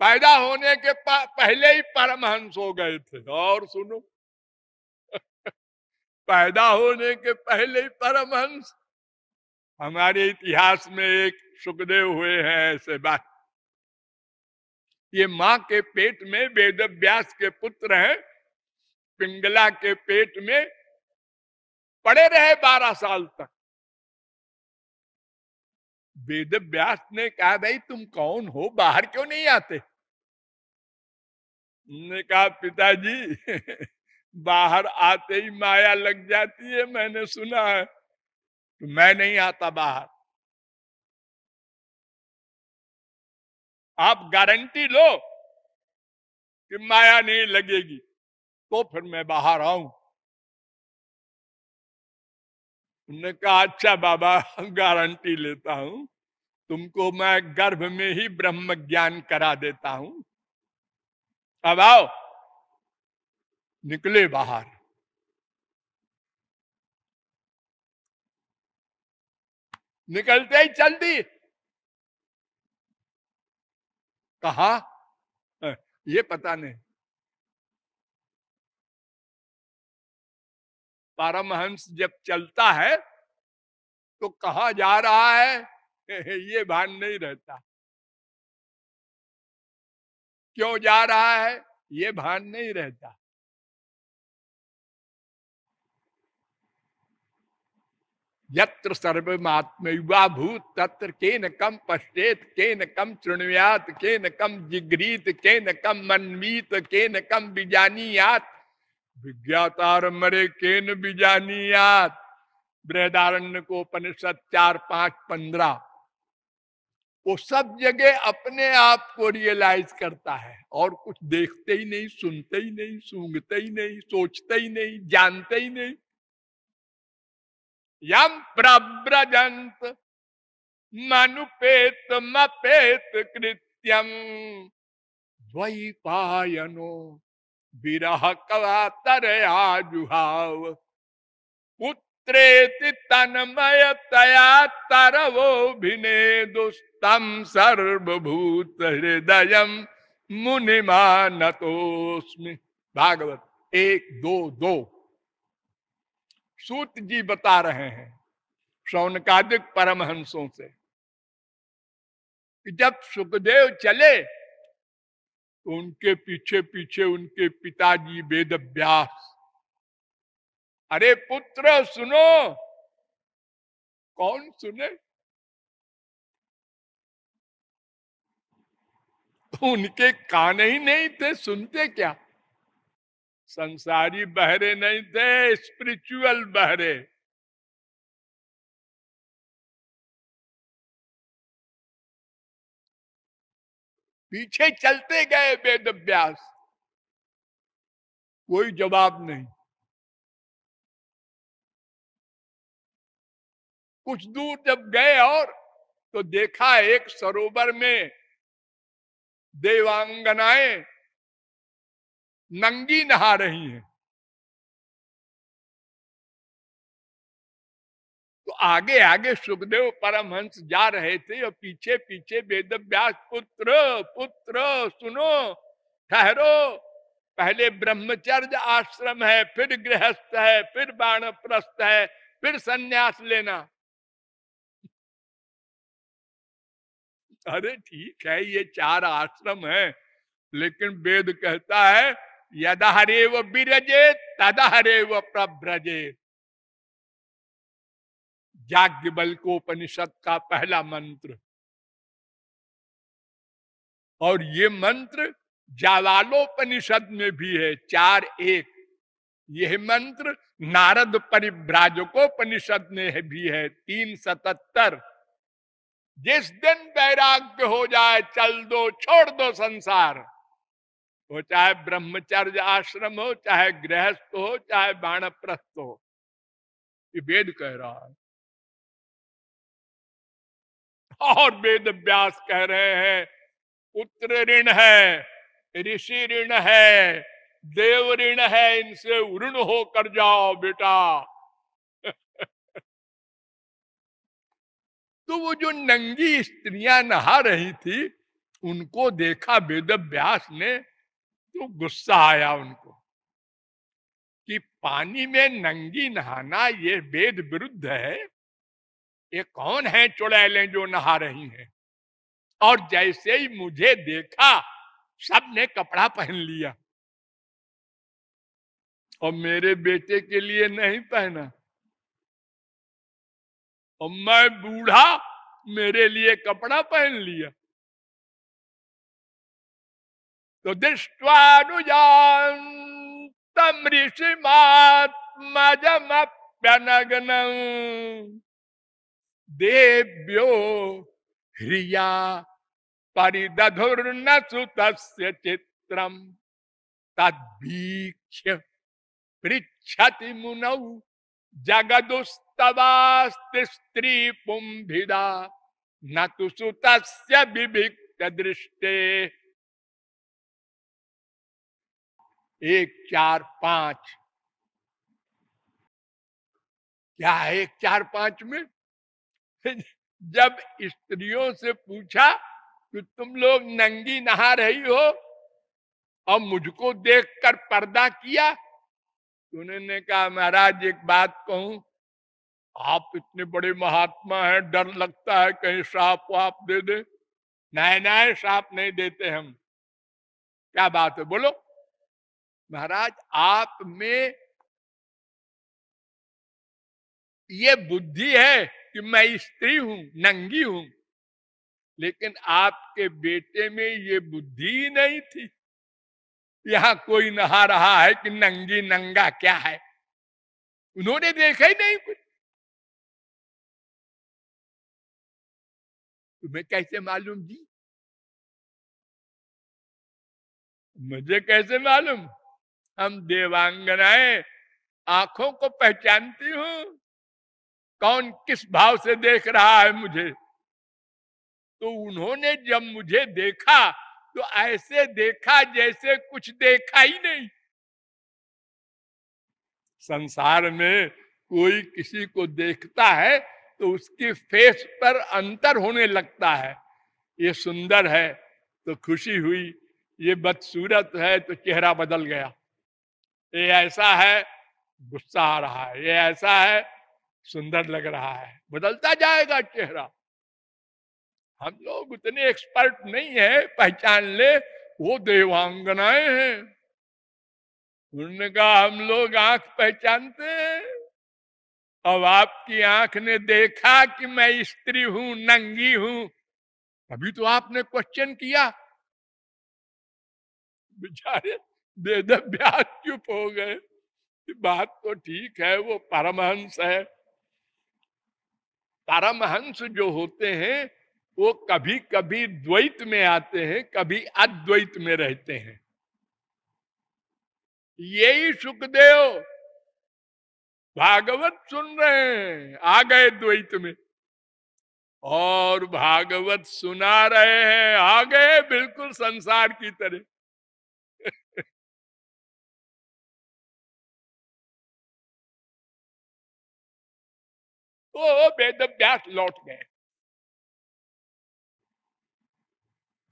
पैदा होने के पहले ही परमहंस हो गए थे। और सुनो। पैदा होने के पहले ही परमहंस। हमारे इतिहास में एक सुखदेव हुए हैं, ऐसे बात ये माँ के पेट में वेद व्यास के पुत्र हैं। पिंगला के पेट में पड़े रहे बारह साल तक। वेद व्यास ने कहा, भाई, तुम कौन हो? बाहर क्यों नहीं आते? ने कहा, पिताजी, बाहर आते ही माया लग जाती है, मैंने सुना है। तो मैं नहीं आता बाहर। आप गारंटी लो कि माया नहीं लगेगी तो फिर मैं बाहर आऊँ। उन्होंने कहा अच्छा बाबा गारंटी लेता हूँ, तुमको मैं गर्भ में ही ब्रह्म ज्ञान करा देता हूँ। अब आओ, निकले बाहर। निकलते ही चल दी कहा? ये पता नहीं। परमहंस जब चलता है तो कहा जा रहा है? ये भान नहीं रहता। क्यों जा रहा है? ये भान नहीं रहता। यत्र सर्वमात्मयुवा भूत तत्र के न कम पश्चेत के न कम तृणव्यात के न कम जिग्रीत के न कम मनमीत के न कम बिजानियात। विज्ञातार मरे के केन बिजानियात? बृहदारण्य को उपनिषद चार पाँच पंद्रह। वो सब जगह अपने आप को रियलाइज़ करता है और कुछ देखते ही नहीं, सुनते ही नहीं, सूंघते ही नहीं, सोचते ही नहीं, जानते ही नहीं। यम प्रव्रजंत मनुपेत मपेत कृत्यम। द्वैपायनो, विरह कवातरया जुहाव पुत्रेति तन्मय तया तरवो भिने दुस्तम सर्वभूत हृदय मुनिमानतोस्मि भागवत, एक, दो दो। सूत जी बता रहे हैं शौनकादिक परमहंसों से जब सुखदेव चले तो उनके पीछे पीछे उनके पिताजी वेद व्यास अरे पुत्र, सुनो, कौन सुने? उनके कान ही नहीं थे, सुनते क्या? संसारी बहरे नहीं थे स्पिरिचुअल बहरे। पीछे चलते गए वेद व्यास। कोई जवाब नहीं। कुछ दूर जब गए और तो देखा एक सरोवर में देवांगनाएँ नंगी नहा रही हैं। तो आगे आगे सुखदेव परमहंस जा रहे थे और पीछे पीछे वेद व्यास पुत्र पुत्र, सुनो, ठहरो। पहले ब्रह्मचर्य आश्रम है, फिर गृहस्थ है, फिर बाणप्रस्थ है, फिर सन्यास लेना। अरे ठीक है, ये चार आश्रम है, लेकिन वेद कहता है यदाहरे व बिरजे तदाहरे व प्रभ्रजे जाग्ञबल को उपनिषद का पहला मंत्र। और ये मंत्र जावालोपनिषद में भी है, चार एक। यह मंत्र नारद परिभ्राजकोपनिषद में है भी है, तीन सतहत्तर। जिस दिन वैराग्य हो जाए, चल दो, छोड़ दो संसार। वो चाहे ब्रह्मचर्य आश्रम हो, चाहे गृहस्थ हो, चाहे बाणप्रस्थ हो। ये वेद कह रहा है। और वेद व्यास कह रहे हैं, पुत्र ऋण है, ऋषि ऋण है, देव ऋण है, इनसे ऋण होकर जाओ बेटा। तो वो जो नंगी स्त्रियाँ नहा रही थी, उनको देखा वेद व्यास ने तो गुस्सा आया उनको कि पानी में नंगी नहाना ये वेद विरुद्ध है। ये कौन है चुड़ैलें जो नहा रही हैं? और जैसे ही मुझे देखा सबने कपड़ा पहन लिया। और मेरे बेटे के लिए नहीं पहना। और मैं बूढ़ा, मेरे लिए कपड़ा पहन लिया। तो दृष्टवानुजान तम ऋषि मात्मजमप्यनग्न देव्यो ह्रिया परिदधुर्न सुत चित्रम। तद्भीक्ष्य पृछति मुनौ जगदुस्तवास्ति स्त्री पुंभिदा न तो सुत विभिक्त दृष्टे एक, चार, पाँच। क्या है एक, चार, पाँच में? जब स्त्रियों से पूछा कि तुम लोग नंगी नहा रही हो और मुझको देखकर पर्दा किया तो उन्होंने कहा, महाराज, एक बात कहूँ। आप इतने बड़े महात्मा हैं, डर लगता है कहीं साफ़ वाप दे दे। नए नए साफ़ नहीं देते हम। क्या बात है? बोलो। महाराज, आप में ये बुद्धि है कि मैं स्त्री हूँ, नंगी हूँ। लेकिन आपके बेटे में ये बुद्धि नहीं थी। यहाँ कोई नहा रहा है कि नंगी नंगा क्या है? उन्होंने देखा ही नहीं कुछ। तुम्हें कैसे मालूम जी? मुझे कैसे मालूम? हम देवांगनाएँ आँखों को पहचानती हूँ। कौन किस भाव से देख रहा है मुझे? तो उन्होंने जब मुझे देखा तो ऐसे देखा जैसे कुछ देखा ही नहीं। संसार में कोई किसी को देखता है तो उसके फेस पर अंतर होने लगता है। ये सुंदर है तो खुशी हुई। ये बदसूरत है तो चेहरा बदल गया। ये ऐसा है, गुस्सा आ रहा है, ये ऐसा है, सुंदर लग रहा है, बदलता जाएगा चेहरा। हम लोग उतने एक्सपर्ट नहीं है, पहचान ले, वो देवांगनाएँ हैं। उन्होंने कहा हम लोग आँख पहचानते हैं। अब आपकी आँख ने देखा कि मैं स्त्री हूँ, नंगी हूँ अभी तो आपने क्वेश्चन किया। बेचारे वेद व्यास चुप हो गए बात तो ठीक है, वो परमहंस है। परमहंस जो होते हैं, वो कभी कभी द्वैत में आते हैं, कभी अद्वैत में रहते हैं। यही सुखदेव भागवत सुन रहे हैं, आ गए द्वैत में। और भागवत सुना रहे हैं, आ गए बिल्कुल संसार की तरह। वो वेद व्यास लौट गए।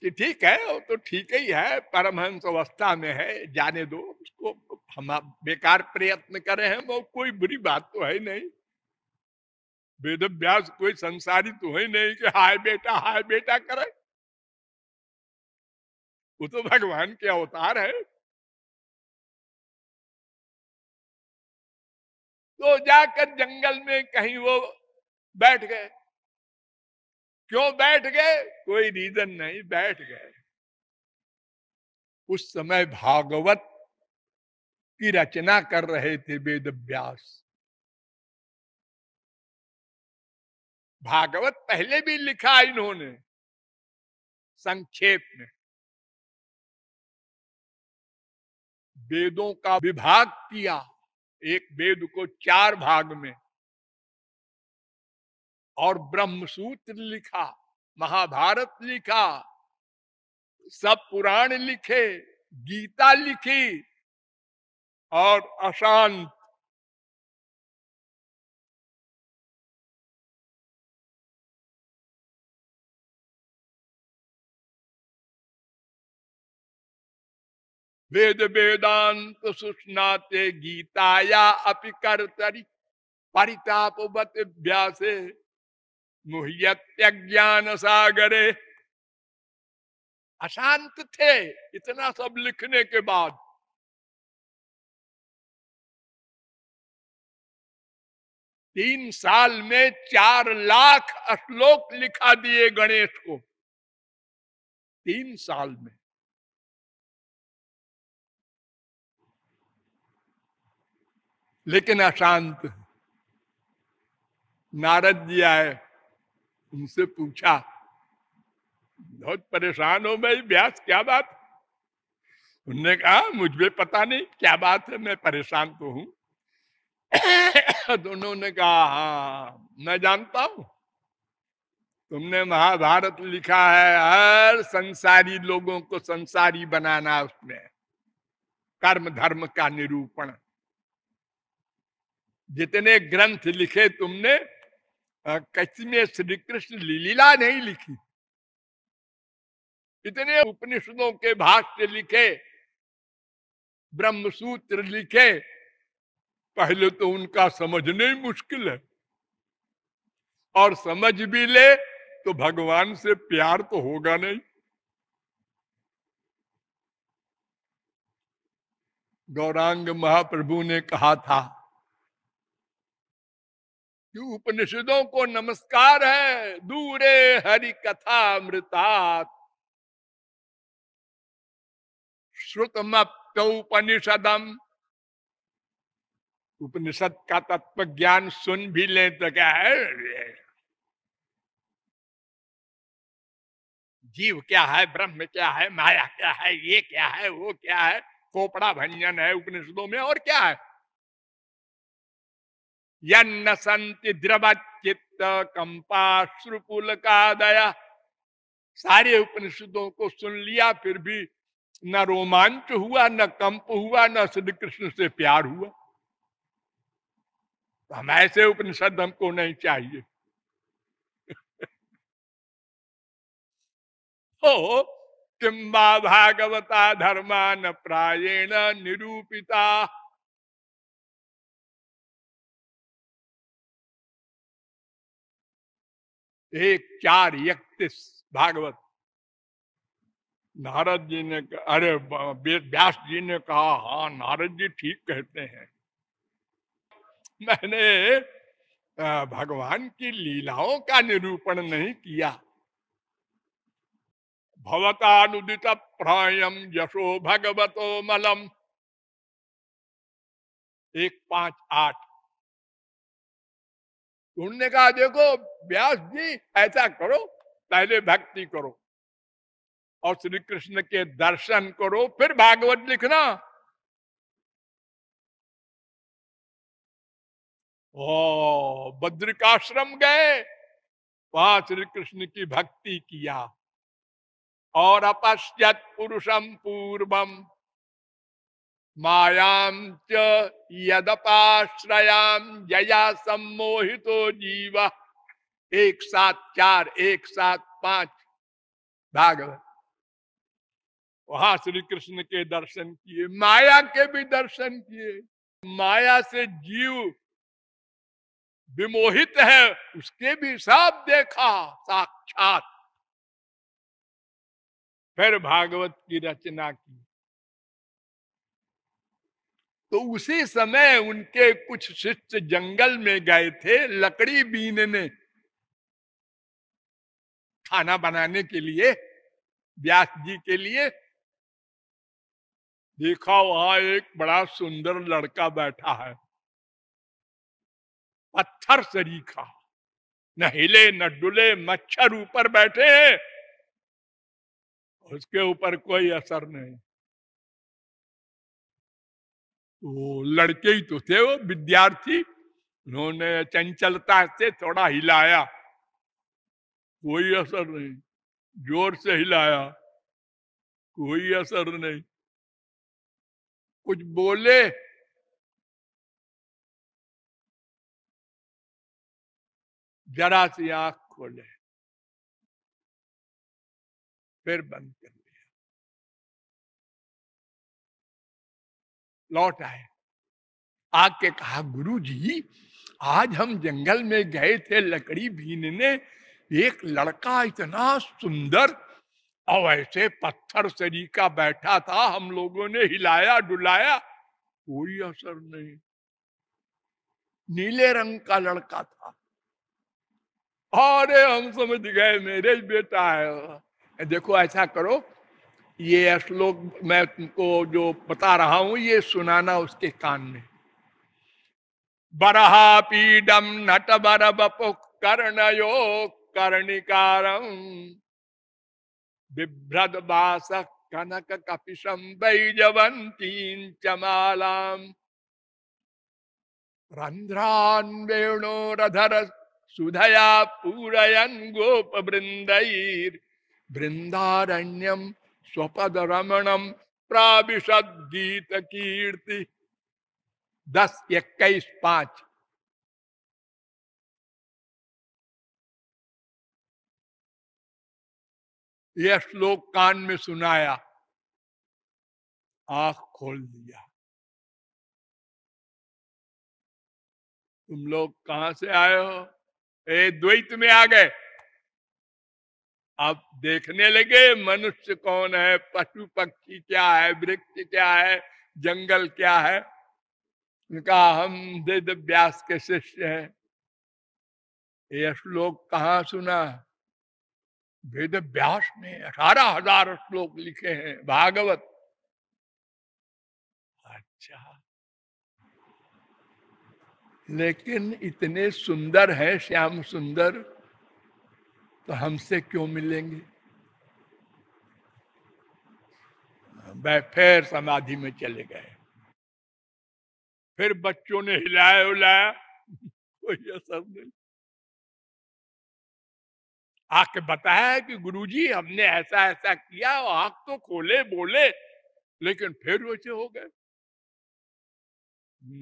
कि ठीक है, वो तो ठीक ही है, परमहंस अवस्था में है, जाने दो, उसको हम बेकार प्रयत्न करे हैं, वो कोई बुरी बात तो है नहीं। वेद व्यास कोई संसारी तो है नहीं कि हाय बेटा हाय बेटा करे। वो तो भगवान के अवतार है। तो जाकर जंगल में कहीं वो बैठ गए। क्यों बैठ गए? कोई रीजन नहीं, बैठ गए। उस समय भागवत की रचना कर रहे थे वेद व्यास। भागवत पहले भी लिखा इन्होंने, संक्षेप में। वेदों का विभाग किया, एक वेद को चार भाग में। और ब्रह्मसूत्र लिखा, महाभारत लिखा, सब पुराण लिखे, गीता लिखी और अशांत। वेद वेदांत सुष्णाते गीताया अपि कर्तरी, परितापवत व्यासे। मुह्यत्यज्ञान सागरे अशांत थे इतना सब लिखने के बाद। तीन साल में चार लाख श्लोक लिखा दिए गणेश को। तीन साल में। लेकिन अशांत। नारद जी आए। उनसे पूछा, बहुत परेशान हो भाई व्यास क्या बात? उनने कहा, मुझे पता नहीं, क्या बात है, मैं परेशान तो हूँ। दोनों ने कहा हाँ मैं जानता हूँ। तुमने महाभारत लिखा है, हर संसारी लोगों को संसारी बनाना उसमें। कर्म, धर्म का निरूपण। जितने ग्रंथ लिखे तुमने कच्ची में श्री कृष्ण लीला नहीं लिखी। इतने उपनिषदों के भाष्य लिखे, ब्रह्मसूत्र लिखे, पहले तो उनका समझने ही मुश्किल है। और समझ भी ले तो भगवान से प्यार तो होगा नहीं। गौरांग महाप्रभु ने कहा था कि उपनिषदों को नमस्कार है, दूरे हरि कथा मृतात श्रुतमप्योपनिषदम उपनिषद का तत्व ज्ञान सुन भी ले तो क्या है? जीव क्या है, ब्रह्म क्या है, माया क्या है, ये क्या है, वो क्या है कोपड़ा भंजन है उपनिषदों में और क्या है? यन्न संति द्रवचित्त कंपाश्रुपुल का दया सारे उपनिषदों को सुन लिया, फिर भी न रोमांच हुआ, न कंप हुआ, न श्री कृष्ण से प्यार हुआ। तो हम ऐसे उपनिषद हमको नहीं चाहिए। हो किम्बा भागवता धर्मान प्रायेण निरूपिता। एक चार इकतीस भागवत। नारद जी ने अरे व्यास जी ने कहा हाँ नारद जी ठीक कहते हैं। मैंने भगवान की लीलाओं का निरूपण नहीं किया। भवतानुदित प्रायम यशो भगवतो मलम। एक पाँच आठ उन्होंने कहा, देखो, व्यास जी, ऐसा करो, पहले भक्ति करो और श्री कृष्ण के दर्शन करो, फिर भागवत लिखना। ओ, बद्रिकाश्रम गए, वहाँ श्री कृष्ण की भक्ति किया और अपश्यत पुरुषम पूर्वम मायाम च यदपाश्रयाम जया सम्मोहितो जीव। एक साथ चार, एक साथ पाँच। भागवत। वहाँ श्री कृष्ण के दर्शन किए, माया के भी दर्शन किए। माया से जीव विमोहित है, उसके भी सब देखा, साक्षात। फिर भागवत की रचना की। तो उसी समय उनके कुछ शिष्य जंगल में गए थे लकड़ी बीनने। खाना बनाने के लिए, व्यास जी के लिए। देखा वहाँ एक बड़ा सुंदर लड़का बैठा है। पत्थर सरीखा न हिले, न डुले, मच्छर ऊपर बैठे उसके ऊपर कोई असर नहीं। तो लड़के ही तो थे वो, विद्यार्थी। उन्होंने चंचलता से थोड़ा हिलाया। कोई असर नहीं, ज़ोर से हिलाया। कोई असर नहीं। कुछ बोले। जरा सी आँख खोले। फिर बंद लौट आए। आके कहा गुरु जी आज हम जंगल में गए थे लकड़ी भीनने। एक लड़का इतना सुंदर और ऐसे पत्थर सरीका बैठा था, हम लोगों ने हिलाया, डुलाया। कोई असर नहीं। नीले रंग का लड़का था। अरे, हम समझ गए, मेरे बेटा है। देखो, ऐसा करो ये श्लोक मैं तुमको जो बता रहा हूँ, ये सुनाना उसके कान में। बरहा पीडम नट बर बपु कर्णयो कर्णिकारम बिभ्रद बास कनक कपिशम बैजवंती चमालाम रंध्रान सुधया पूरयन गोप वृंदर वृंदारण्यम स्वपद रमणम प्राविशद गीत कीर्ति दस इक्कीस पाँच यह श्लोक कान में सुनाया, आँख खोल दिया तुम लोग कहाँ से आए हो? ए, द्वैत में आ गए। अब देखने लगे, मनुष्य कौन है? पशु पक्षी क्या है? वृक्ष क्या है? जंगल क्या है? उनका हम वेद व्यास के शिष्य है। ये श्लोक कहा सुना? वेद व्यास ने अठारह हज़ार श्लोक लिखे हैं, भागवत। अच्छा। लेकिन इतने सुंदर है, श्याम सुंदर। तो हमसे क्यों मिलेंगे? फिर समाधि में चले गए। फिर बच्चों ने हिलाया उलाया, कोई असर नहीं। आके बताया कि गुरुजी, हमने ऐसा ऐसा किया, और आँख तो खोले, बोले, लेकिन फिर वैसे हो गए।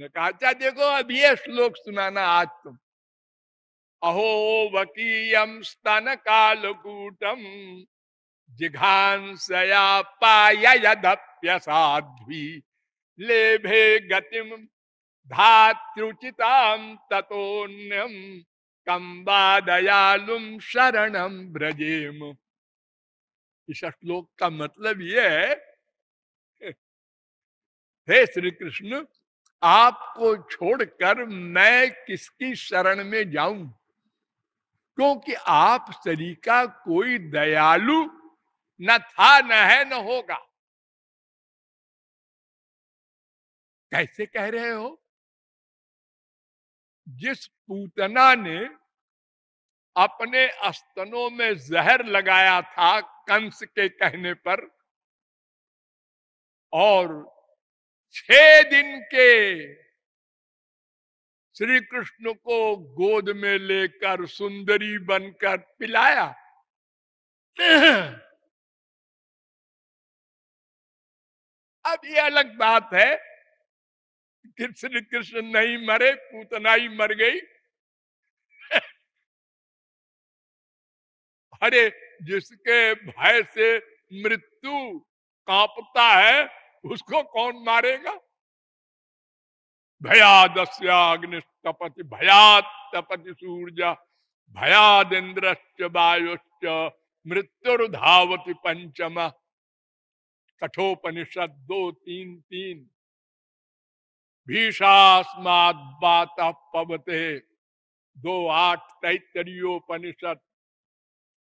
कहा अच्छा देखो, अब ये श्लोक सुनाना आज तुम अहो वकीयम स्तन कालकूटम जिघांसया पायदप्यसाध्वी लेभे गतिम धात्रुचिताम ततोन्यम कम्बा दयालुम शरणम ब्रजेम इस श्लोक का मतलब ये है, हे श्री कृष्ण आपको छोड़कर मैं किसकी शरण में जाऊँ? क्योंकि आप तरीका कोई दयालु न था, न है, न होगा। कैसे कह रहे हो? जिस पूतना ने अपने अस्तनों में जहर लगाया था कंस के कहने पर, और छह दिन के श्री कृष्ण को गोद में लेकर सुंदरी बनकर पिलाया। अब ये अलग बात है कि श्री कृष्ण नहीं मरे पूतना ही मर गई। अरे, जिसके भय से मृत्यु कांपता है, उसको कौन मारेगा? भयादस्याग्निस्तपति भयात तपति सूर्य भयादिंद्रश्च वायुश्च, मृत्युर्धावति पंचम कठोपनिषद दो तीन तीन। भीषास्माद बात पवते, दो आठ तैतरीयोपनिषद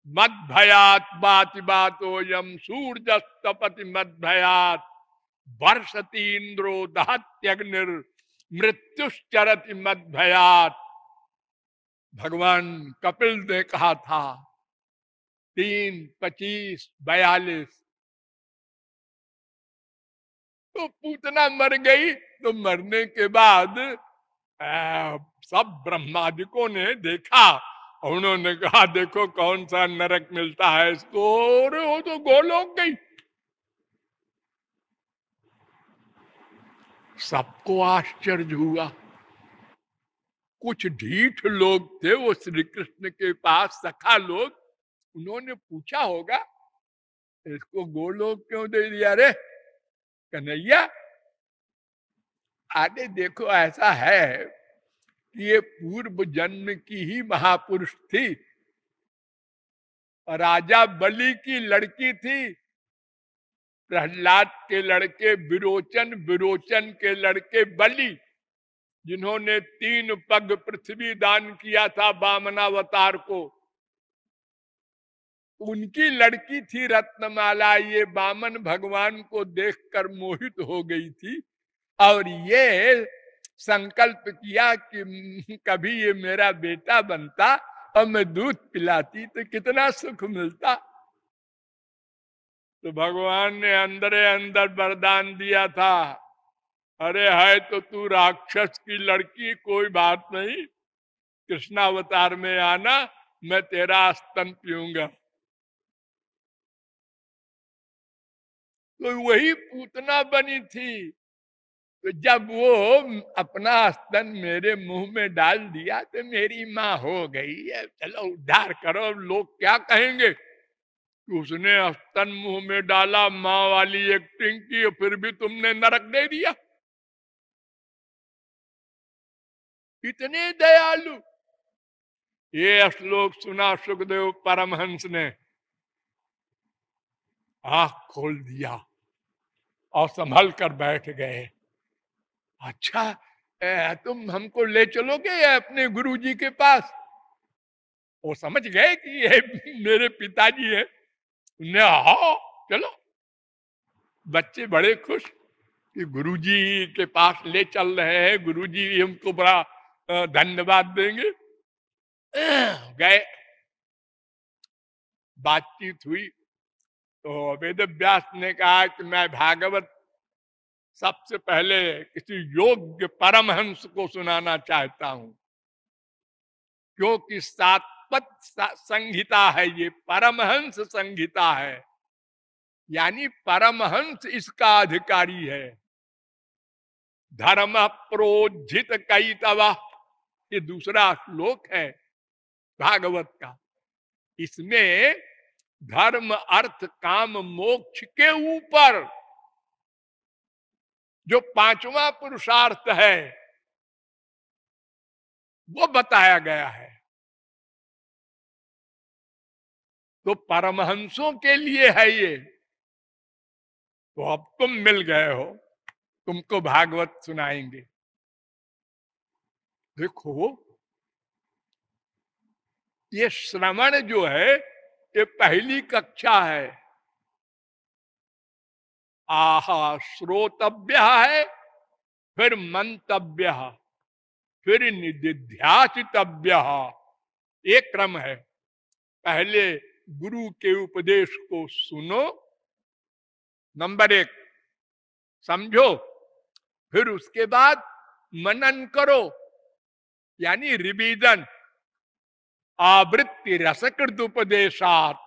मद भयात बाति बातो यम सूर्यस्तपति मद भयात वर्षती इंद्रो दहत्यग्निर मृत्युश्चरति भयात भगवान कपिल ने कहा था तीन पच्चीस बयालीस। तो पूतना मर गई तो मरने के बाद आ, सब ब्रह्मादिकों ने देखा उन्होंने कहा देखो कौन सा नरक मिलता है इसको तो गोलोक गई। सबको आश्चर्य हुआ। कुछ ढीठ लोग थे, वो श्री कृष्ण के पास सखा लोग। उन्होंने पूछा होगा, इसको गोलोक क्यों दे दिया रे? कन्हैया, आगे देखो, ऐसा है कि ये पूर्व जन्म की ही महापुरुष थी। राजा बलि की लड़की थी। प्रहलाद के लड़के, विरोचन विरोचन के लड़के बलि, जिन्होंने तीन पग पृथ्वी दान किया था बामनावतार को। उनकी लड़की थी रत्नमाला। ये बामन भगवान को देखकर मोहित हो गई थी और ये संकल्प किया कि कभी ये मेरा बेटा बनता और मैं दूध पिलाती तो कितना सुख मिलता। तो भगवान ने अंदर अंदर वरदान दिया था। अरे है तो तू राक्षस की लड़की, कोई बात नहीं। कृष्णावतार में आना, मैं तेरा स्तन पीऊँगा। तो वही पूतना बनी थी। तो जब वो अपना स्तन मेरे मुँह में डाल दिया तो मेरी माँ हो गई है। चलो उद्धार करो, लोग क्या कहेंगे? उसने स्तन मुँह में डाला, माँ वाली एक्टिंग की फिर भी तुमने नरक दे दिया। इतने दयालु। ये श्लोक सुना सुखदेव परमहंस ने। आख खोल दिया और संभल कर बैठ गए। अच्छा तुम हमको ले चलोगे अपने गुरुजी के पास? वो समझ गए कि ये मेरे पिताजी है। उन्हें हाँ चलो। बच्चे बड़े खुश कि गुरुजी के पास ले चल रहे हैं। गुरुजी हमको बड़ा धन्यवाद देंगे। गए। बातचीत हुई। तो वेद व्यास ने कहा कि मैं भागवत सबसे पहले किसी योग्य परमहंस को सुनाना चाहता हूँ। क्योंकि सातपत संहिता है ये, परमहंस संहिता है। यानी परमहंस इसका अधिकारी है। धर्म प्रोजित कई तवा ये दूसरा श्लोक है भागवत का। इसमें धर्म, अर्थ, काम, मोक्ष के ऊपर जो पांचवा पुरुषार्थ है, वो बताया गया है। तो परमहंसों के लिए है ये। तो अब तुम मिल गए हो, तुमको भागवत सुनाएँगे। देखो, ये श्रवण जो है, ये पहली कक्षा है। आहा, श्रोतव्य है, फिर मंतव्य, फिर निधिध्यासितव्य एक क्रम है। पहले गुरु के उपदेश को सुनो। नंबर एक, समझो। फिर उसके बाद मनन करो, यानी रिवीजन। आवृत्ति रसकृत उपदेशात।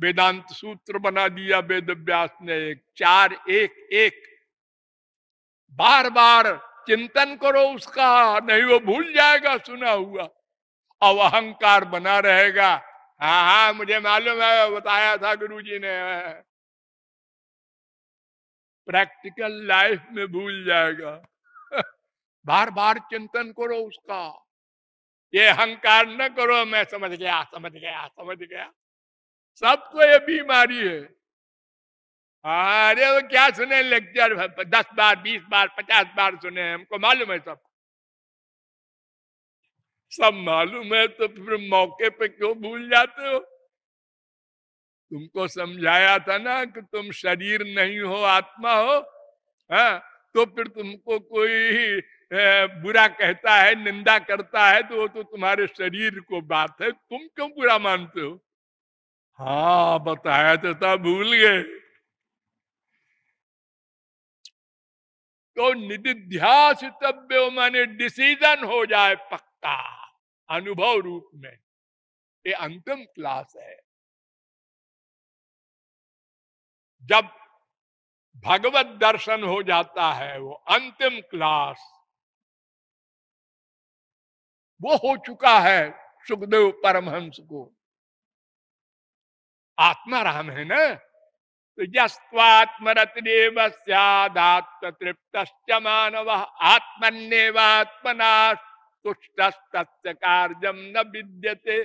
वेदांत सूत्र बना दिया वेद व्यास ने एक, चार, एक एक। बार बार चिंतन करो उसका, नहीं वो भूल जाएगा, सुना हुआ। अब अहंकार बना रहेगा। हाँ हाँ मुझे मालूम है, बताया था गुरु जी ने। प्रैक्टिकल लाइफ में भूल जाएगा। बार बार चिंतन करो उसका। ये अहंकार न करो, मैं समझ गया समझ गया समझ गया। सबको ये बीमारी है। अरे, वो क्या सुने, लेक्चर, दस बार, बीस बार, पचास बार सुने, हमको मालूम है सब सब मालूम है तो फिर मौके पे क्यों भूल जाते हो? तुमको समझाया था ना कि तुम शरीर नहीं हो, आत्मा हो हाँ तो फिर तुमको कोई बुरा कहता है, निंदा करता है तो वो तो तुम्हारे शरीर को बात है। तुम क्यों बुरा मानते हो? हाँ बताया तो था, भूल गए। तो निधिध्यास तब्य माने डिसीज़न हो जाए पक्का। अनुभव रूप में। ये अंतिम क्लास है। जब भगवत दर्शन हो जाता है, वो अंतिम क्लास वो हो चुका है सुखदेव परमहंस को। आत्मा राम है ना? तो यस्वात्मरतिरेव सदात्म तृप्त मानव आत्मन्यवात्मना कार्यम न विद्यते।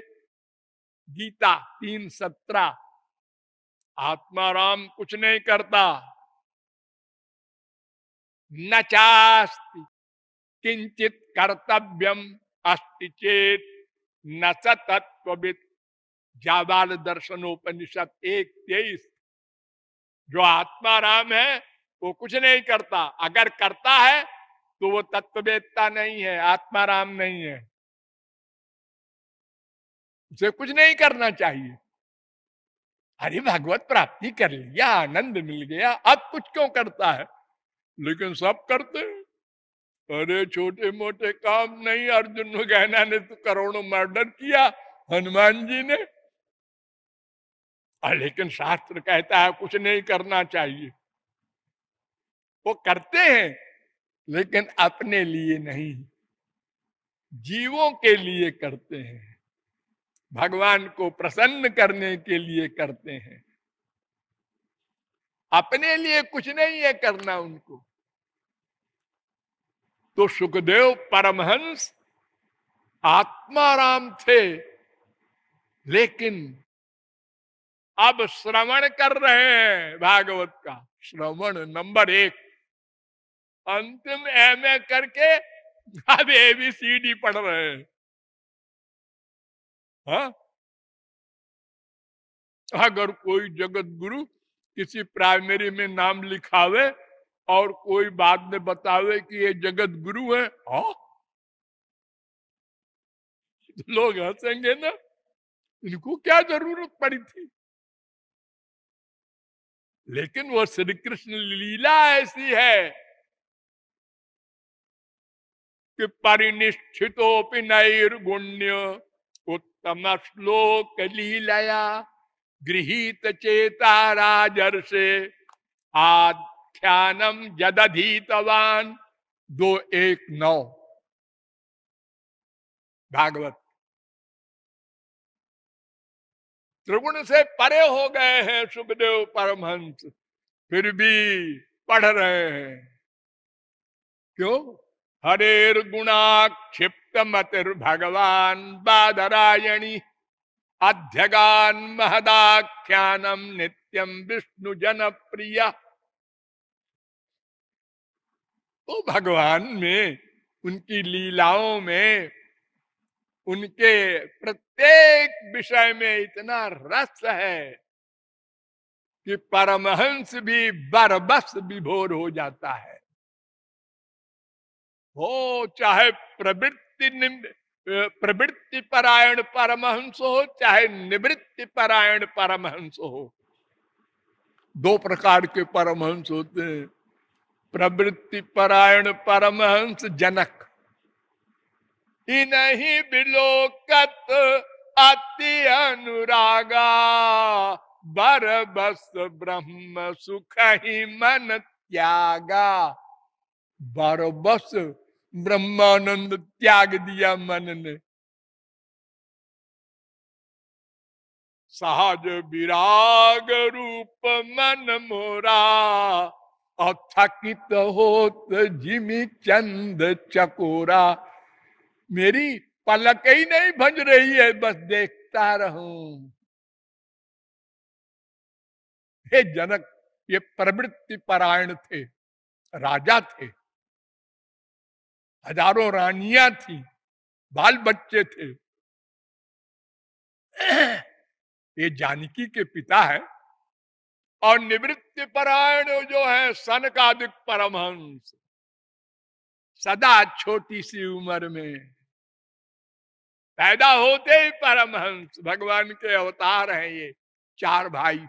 गीता तीन सत्रह। आत्माराम कुछ नहीं करता। न चास्ति। किंचित कर्तव्यम अस्ति चेत। न सत्वित जाबाल दर्शनोपनिषद एक तेईस। जो आत्माराम है, वो कुछ नहीं करता। अगर करता है तो वो तत्ववेदता नहीं है, आत्माराम नहीं है। उसे कुछ नहीं करना चाहिए। अरे, भगवत प्राप्ति कर लिया, आनंद मिल गया, अब कुछ क्यों करता है? लेकिन सब करते अरे छोटे मोटे काम नहीं, अर्जुन गहना ने तो करोड़ों मर्डर किया, हनुमान जी ने। और लेकिन शास्त्र कहता है कुछ नहीं करना चाहिए। वो करते हैं लेकिन अपने लिए नहीं, जीवों के लिए करते हैं। भगवान को प्रसन्न करने के लिए करते हैं। अपने लिए कुछ नहीं है करना उनको। तो सुखदेव परमहंस आत्माराम थे, लेकिन अब श्रवण कर रहे हैं भागवत का। श्रवण नंबर एक। अंतिम एम ए करके अब एबीसीडी पढ़ रहे हैं हा? अगर कोई जगत गुरु किसी प्राइमरी में नाम लिखावे और कोई बाद में बतावे कि ये जगत गुरु है, हा? लोग हंसेंगे ना इनको क्या ज़रूरत पड़ी थी लेकिन वो श्री कृष्ण लीला ऐसी है कि परिनिष्ठितोपि नैर्गुण्य। उत्तम श्लोक लीलया गृहित चेता राजर्षे। आख्यानम जदधीतवान दो एक नौ। भागवत। त्रिगुण से परे हो गए हैं सुखदेव परमहंस, फिर भी पढ़ रहे हैं। क्यों? हरेर गुणाक्षिप्त मतिर भगवान बादरायणी। अध्यगान महदाख्यानम नित्यम विष्णु जन प्रिय तो भगवान, में उनकी लीलाओं में, उनके प्रत्येक विषय में इतना रस है कि परमहंस भी बरबस विभोर हो जाता है। हो चाहे प्रवृत्ति प्रवृत्ति परायण परमहंस हो, चाहे निवृत्ति परायण परमहंस हो। दो प्रकार के परमहंस होते हैं। प्रवृत्ति परायण परमहंस जनक। नहीं बिलोकत अति अनुरागा। बर बस ब्रह्म सुख ही मन त्यागा। बर बस ब्रह्मानंद त्याग दिया मन ने सहज विराग रूप मन मोरा, अथकित होत जिमी चंद चकोरा। मेरी पलक ही नहीं भज रही है, बस देखता रहूँ। हे जनक, ये प्रवृत्ति परायण थे, राजा थे। हज़ारों रानियाँ थी बाल बच्चे थे। ये जानकी के पिता है और निवृत्ति परायण जो है सन का सनकादिक परमहंस। सदा छोटी सी उम्र में पैदा होते ही परमहंस, भगवान के अवतार हैं ये चार भाई।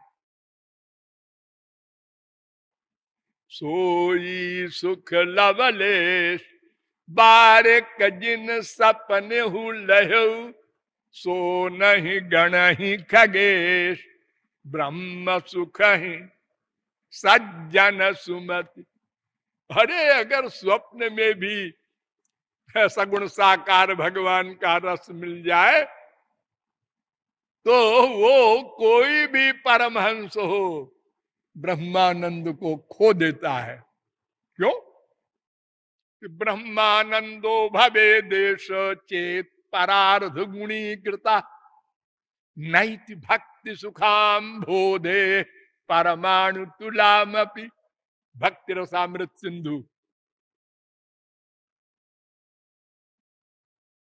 सोई सुख लवलेश बारिक जिन सपने हु लहू, सो नहीं गण ही खगेश, ब्रह्म सुख ही सज्जन सुमति। अरे, अगर स्वप्न में भी सगुण साकार भगवान का रस मिल जाए तो वो कोई भी परमहंस हो, ब्रह्मानंद को खो देता है। क्यों? ब्रह्मानंदो भवे देश चेत परार्ध गुणी कृता। नैति भक्ति सुखाम बोधे परमाणु तुलाम भक्ति रसामृत सिंधु।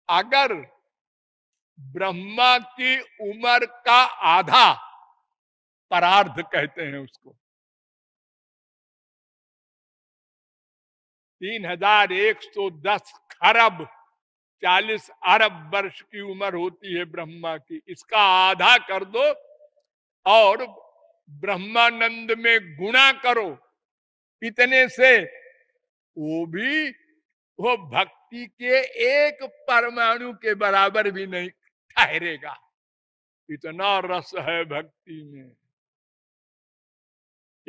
अगर ब्रह्मा की उम्र का आधा परार्ध कहते हैं उसको तीन हज़ार एक सौ दस खरब चालीस अरब वर्ष की उम्र होती है ब्रह्मा की। इसका आधा कर दो और ब्रह्मानंद में गुणा करो। इतने से वो भी, वो भक्ति के एक परमाणु के बराबर भी नहीं ठहरेगा। इतना रस है भक्ति में।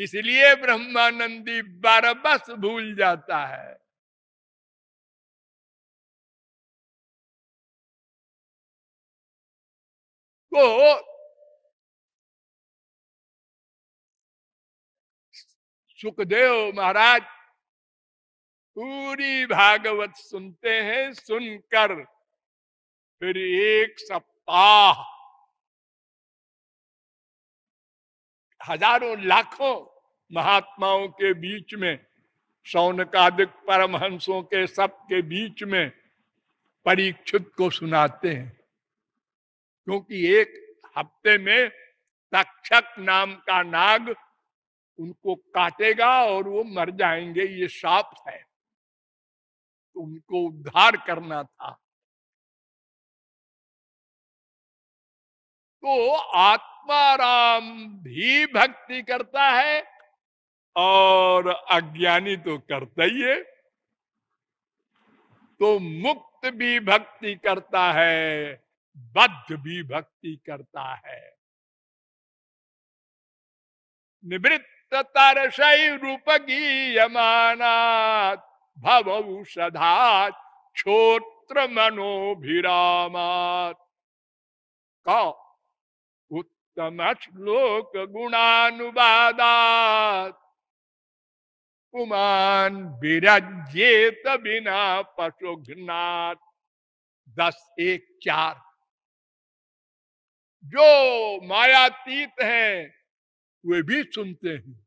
इसलिए ब्रह्मानंदी बरबस भूल जाता है। तो सुखदेव महाराज पूरी भागवत सुनते हैं, सुनकर फिर एक सप्ताह, हज़ारों, लाखों महात्माओं के बीच में, सौनकादिक परमहंसों के सब के बीच में परीक्षित को सुनाते हैं। क्योंकि एक हफ़्ते में तक्षक नाम का नाग उनको काटेगा और वो मर जाएँगे, ये साप है। तो उनको उद्धार करना था। तो आत्माराम भी भक्ति करता है और अज्ञानी तो करता ही है। तो मुक्त भी भक्ति करता है, बद्ध भी भक्ति करता है। निवृत्त तरसई रूप गीयमानात, भव सधा क्षोत्र मनोभिरामात। का? उत्तम श्लोक गुणानुवादात। उमान विरजेत बिना पशुघ्नाथ दस एक चार। जो मायातीत हैं, वे भी सुनते हैं।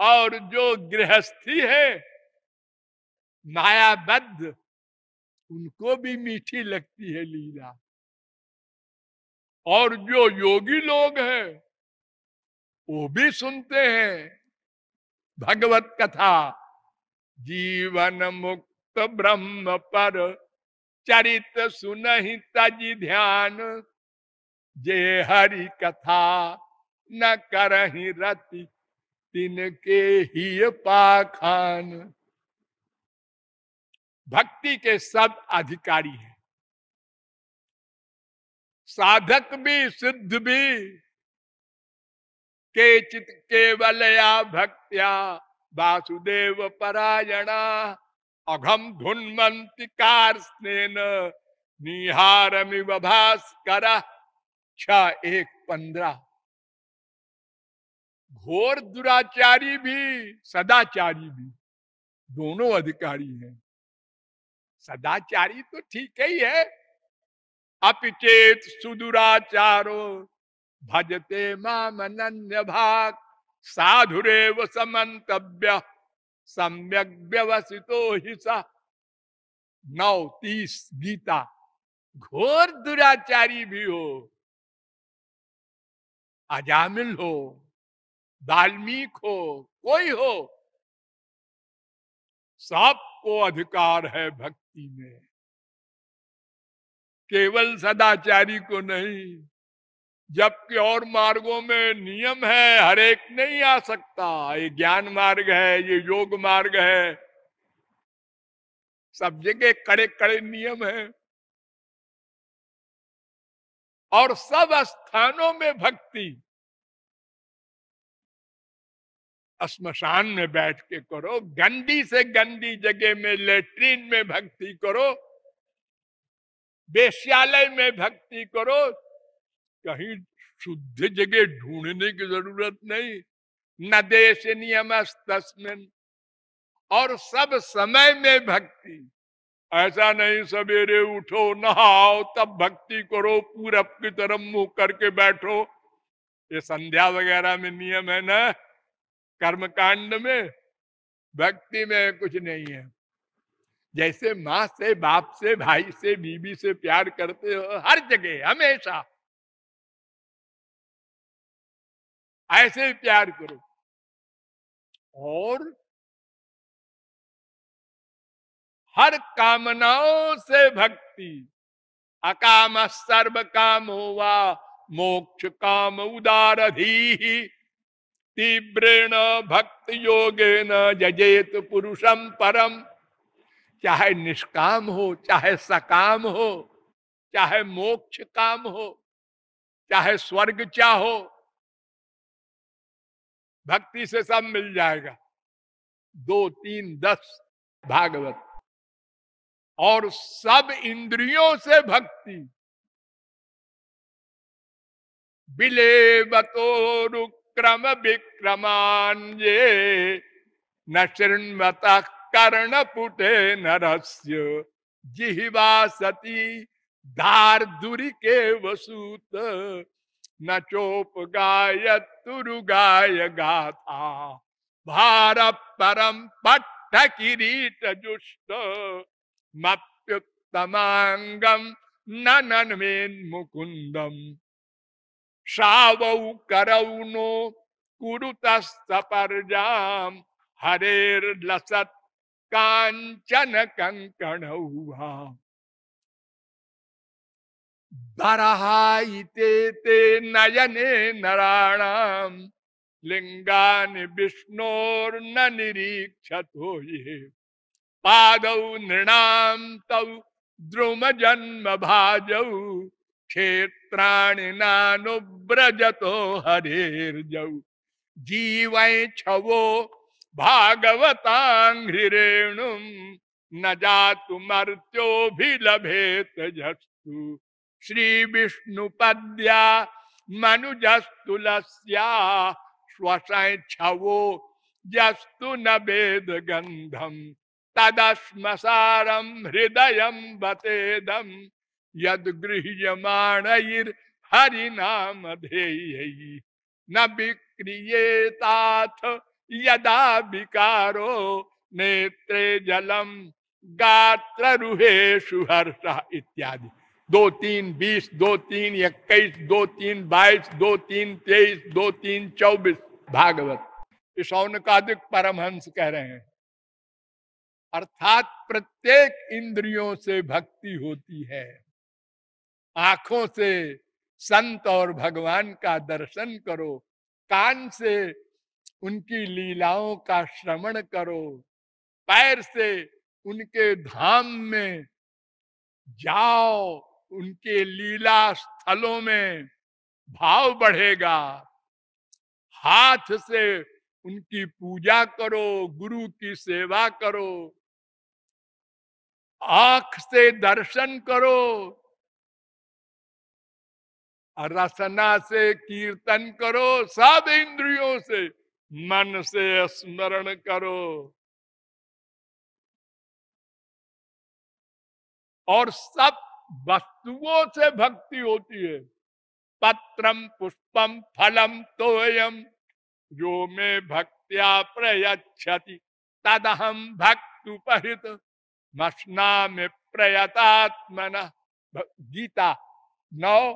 और जो गृहस्थी है, मायाबद्ध, उनको भी मीठी लगती है लीला। और जो योगी लोग हैं, वो भी सुनते हैं। भगवत कथा जीवन मुक्त ब्रह्म पर चरित सुनहि तज ध्यान। जे हरि कथा न करही रति, तिनके ही पाखान। भक्ति के सब अधिकारी हैं। साधक भी, सिद्ध भी केचित केवलया भक्त्या वासुदेव परायणा। अघम धुन्वंती कार स्नेन निहारमिव भास्कर। छ एक पंद्रह। घोर दुराचारी भी, सदाचारी भी, दोनों अधिकारी हैं। सदाचारी तो ठीक ही है। अपिचेत सुदुराचारो भजते माम अनन्य भाग साधुरेव समन्तव्य सम्यक व्यवसितो हिसा नौ तीस गीता। घोर दुराचारी भी हो। अजामिल हो। वाल्मीक हो। कोई हो। सबको अधिकार है भक्ति में। केवल सदाचारी को नहीं जबकि और मार्गों में नियम है, हर एक नहीं आ सकता। ये ज्ञान मार्ग है, ये योग मार्ग है। सब जगह कड़े कड़े नियम है। और सब स्थानों में भक्ति। स्मशान में बैठ के करो, गंदी से गंदी जगह में, लेट्रिन में भक्ति करो बेश्यालय में भक्ति करो कहीं शुद्ध जगह ढूँढने की ज़रूरत नहीं। न देश नियम तस्मिन और सब समय में भक्ति। ऐसा नहीं सवेरे उठो, नहाओ, तब भक्ति करो, पूरब की तरफ़ मुँह करके बैठो। ये संध्या वगैरह में नियम है ना? कर्म कांड में भक्ति में कुछ नहीं है। जैसे माँ से, बाप से, भाई से बीबी से प्यार करते हो, हर जगह, हमेशा। ऐसे प्यार करो। और हर कामनाओं से भक्ति। अकाम सर्व काम हुआ, मोक्ष काम उदार उदारधी तीव्रेण भक्त योगे न जजेत पुरुषम परम। चाहे निष्काम हो, चाहे सकाम हो, चाहे मोक्ष काम हो, चाहे स्वर्ग चाहो। भक्ति से सब मिल जाएगा। दो, तीन, दस, भागवत। और सब इंद्रियों से भक्ति। बिले क्रम विक्रमान ये न शृण्वत कर्ण पुटे नरस्य। जिहिवा सती धार दुरी के वसूत। न चोप गाय तुरु गाय गाथा। भार परम पट्ट किरीट जुष्ट। मप्युत्तमांगम ननमेन मुकुंदम सावौ करौ नो कुरुतस्तपर्जाम हरेर लसत कांचन कंकण बरहाइते ते नयने नराणाम। लिंगान विष्णोर्न निरीक्षतो ये। पादौ नृणाम तौ द्रुम जन्म भाजौ क्षेत्राणि नानुव्रजतो हरेर्जौ। जीव छवो भागवतांघ्रिरेणु न जातु मर्त्योभिलभेत जस्तु श्री विष्णु पद्या मनुजस्तुलस्या श्वसै छवो जस्तु न वेद गंधम तदश्मसारम हृदय बतेदम यद गृह्यमाण हरिनाम ध्येय न विक्रियेताथ यदा विकारो नेत्रे जलम गात्र रुहेशु हर्ष इत्यादि। दो तीन, बीस, दो तीन, इक्कीस, दो तीन, बाईस, दो तीन, तेईस, दो तीन, चौबीस। भागवत। इस परमहंस कह रहे हैं, अर्थात प्रत्येक इंद्रियों से भक्ति होती है। आँखों से संत और भगवान का दर्शन करो, कान से उनकी लीलाओं का श्रवण करो, पैर से उनके धाम में जाओ उनके लीला स्थलों में भाव बढ़ेगा। हाथ से उनकी पूजा करो, गुरु की सेवा करो। आँख से दर्शन करो। रसना से कीर्तन करो। सब इंद्रियों से मन से स्मरण करो। और सब वस्तुओं से भक्ति होती है। पत्रम पुष्पम फलम तोयम जो में भक्त्या प्रयच्छति। तदहम भक्तुपहित मसना में प्रयतात्मन गीता नौ,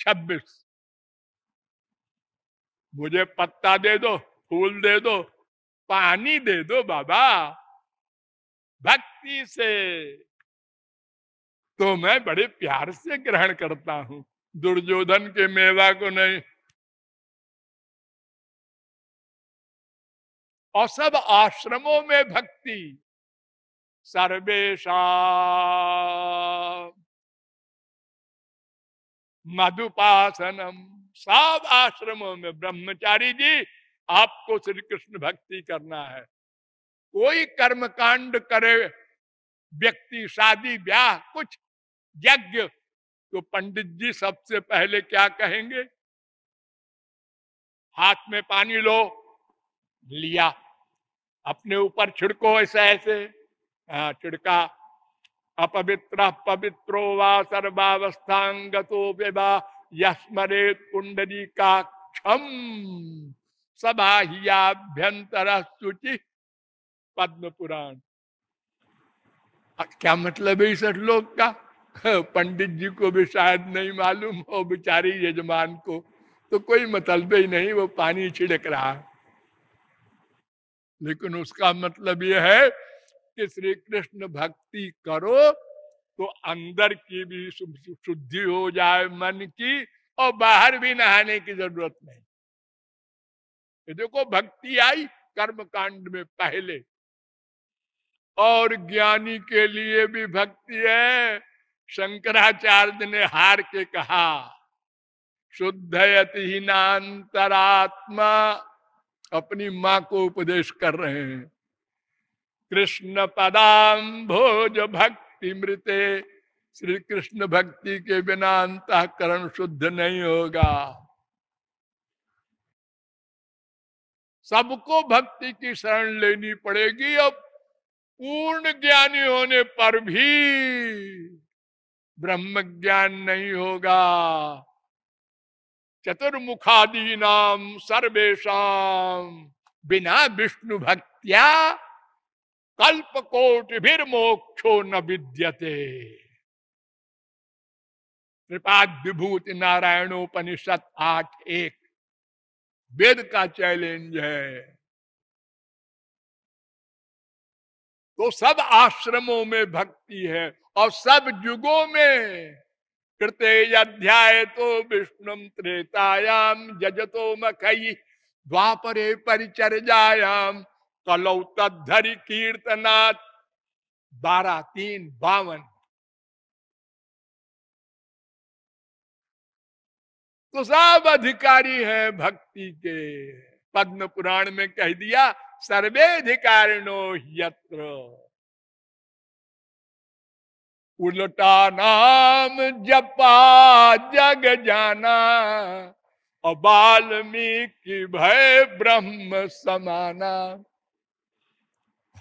छब्बीस। मुझे पत्ता दे दो, फूल दे दो, पानी दे दो बाबा। भक्ति से तो मैं बड़े प्यार से ग्रहण करता हूँ। दुर्योधन के मेवा को नहीं। और सब आश्रमों में भक्ति। सर्वेशा मधुपासनम। सब आश्रमों में ब्रह्मचारी जी, आपको श्री कृष्ण भक्ति करना है। कोई कर्म कांड करे, व्यक्ति, शादी, ब्याह, कुछ यज्ञ। तो पंडित जी सबसे पहले क्या कहेंगे? हाथ में पानी लो, लिया। अपने ऊपर छिड़को ऐसे ऐसे। छिड़का। अपवित्र, पवित्रो वा सर्वावस्थांगतो विवा यस्मरे कुंडली का क्षम सबाह्याभ्यंतर सुचि पद्म पुराण क्या मतलब है इस श्लोक का? पंडित जी को भी शायद नहीं मालूम हो, बेचारी यजमान को। तो कोई मतलब ही नहीं, वो पानी छिड़क रहा। लेकिन उसका मतलब यह है कि श्री कृष्ण भक्ति करो तो अंदर की भी शुद्धि हो जाए मन की और बाहर भी नहाने की ज़रूरत नहीं। देखो, भक्ति आई कर्म कांड में पहले। और ज्ञानी के लिए भी भक्ति है। शंकराचार्य ने हार के कहा, शुद्धयति हीनांतरात्मा अपनी माँ को उपदेश कर रहे हैं। कृष्ण पदाम भोज भक्ति मृते, श्री कृष्ण भक्ति के बिना अंतकरण शुद्ध नहीं होगा। सबको भक्ति की शरण लेनी पड़ेगी, अब पूर्ण ज्ञानी होने पर भी ब्रह्म ज्ञान नहीं होगा। चतुर्मुखादी नाम सर्वेशम बिना विष्णु भक्तिया कल्प कोट फिर मोक्षो न विद्यते। त्रिपाद विभूति नारायणोपनिषद आठ एक। वेद का चैलेंज है। तो सब आश्रमों में भक्ति है। और सब युगों में कृते अध्याय तो विष्णु त्रेतायाम जजतो मखई द्वापरे परिचर्यायाम कलौ तद्धरि कीर्तनाथ बारह, तीन, बावन। तो सब अधिकारी है भक्ति के। पद्म पुराण में कह दिया, सर्वेधिकारिणो यत्र उल्टा नाम जपा, जग जाना। और वाल्मीकि भय ब्रह्म समाना।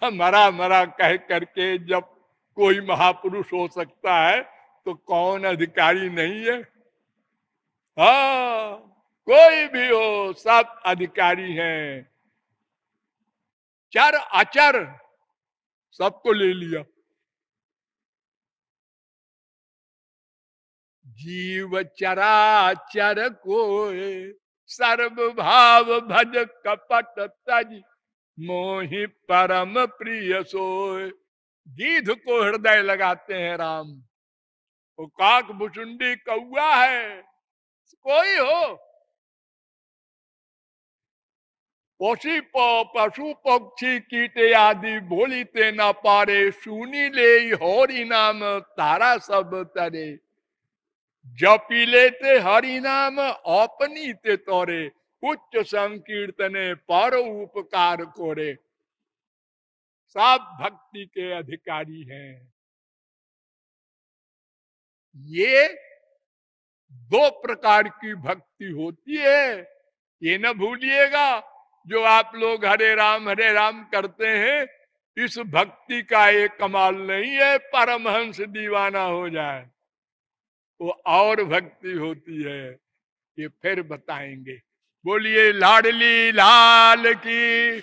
मरा मरा कह करके जब कोई महापुरुष हो सकता है तो कौन अधिकारी नहीं है? हा, कोई भी हो, सब अधिकारी हैं। चर अचर सबको ले लिया। जीव चराचर को सर्व भाव भज कपट तज, मोहि परम प्रिय सोय गीध को हृदय लगाते हैं राम। वो काक भुचुंडी कौआ है, कोई हो? पो, पशु पक्षी कीटे आदि बोलीते न पारे सुनी ले होरी नाम, तारा सब तरे। जपी लेते हरि नाम अपनी ते तोरे। उच्च संकीर्तने पर उपकार कोरे। सब भक्ति के अधिकारी हैं। ये दो प्रकार की भक्ति होती है। ये न भूलिएगा, जो आप लोग हरे राम हरे राम करते हैं, इस भक्ति का एक कमाल नहीं है। परमहंस दीवाना हो जाए। वो और भक्ति होती है ये फिर बताएँगे। बोलिए लाडली लाल की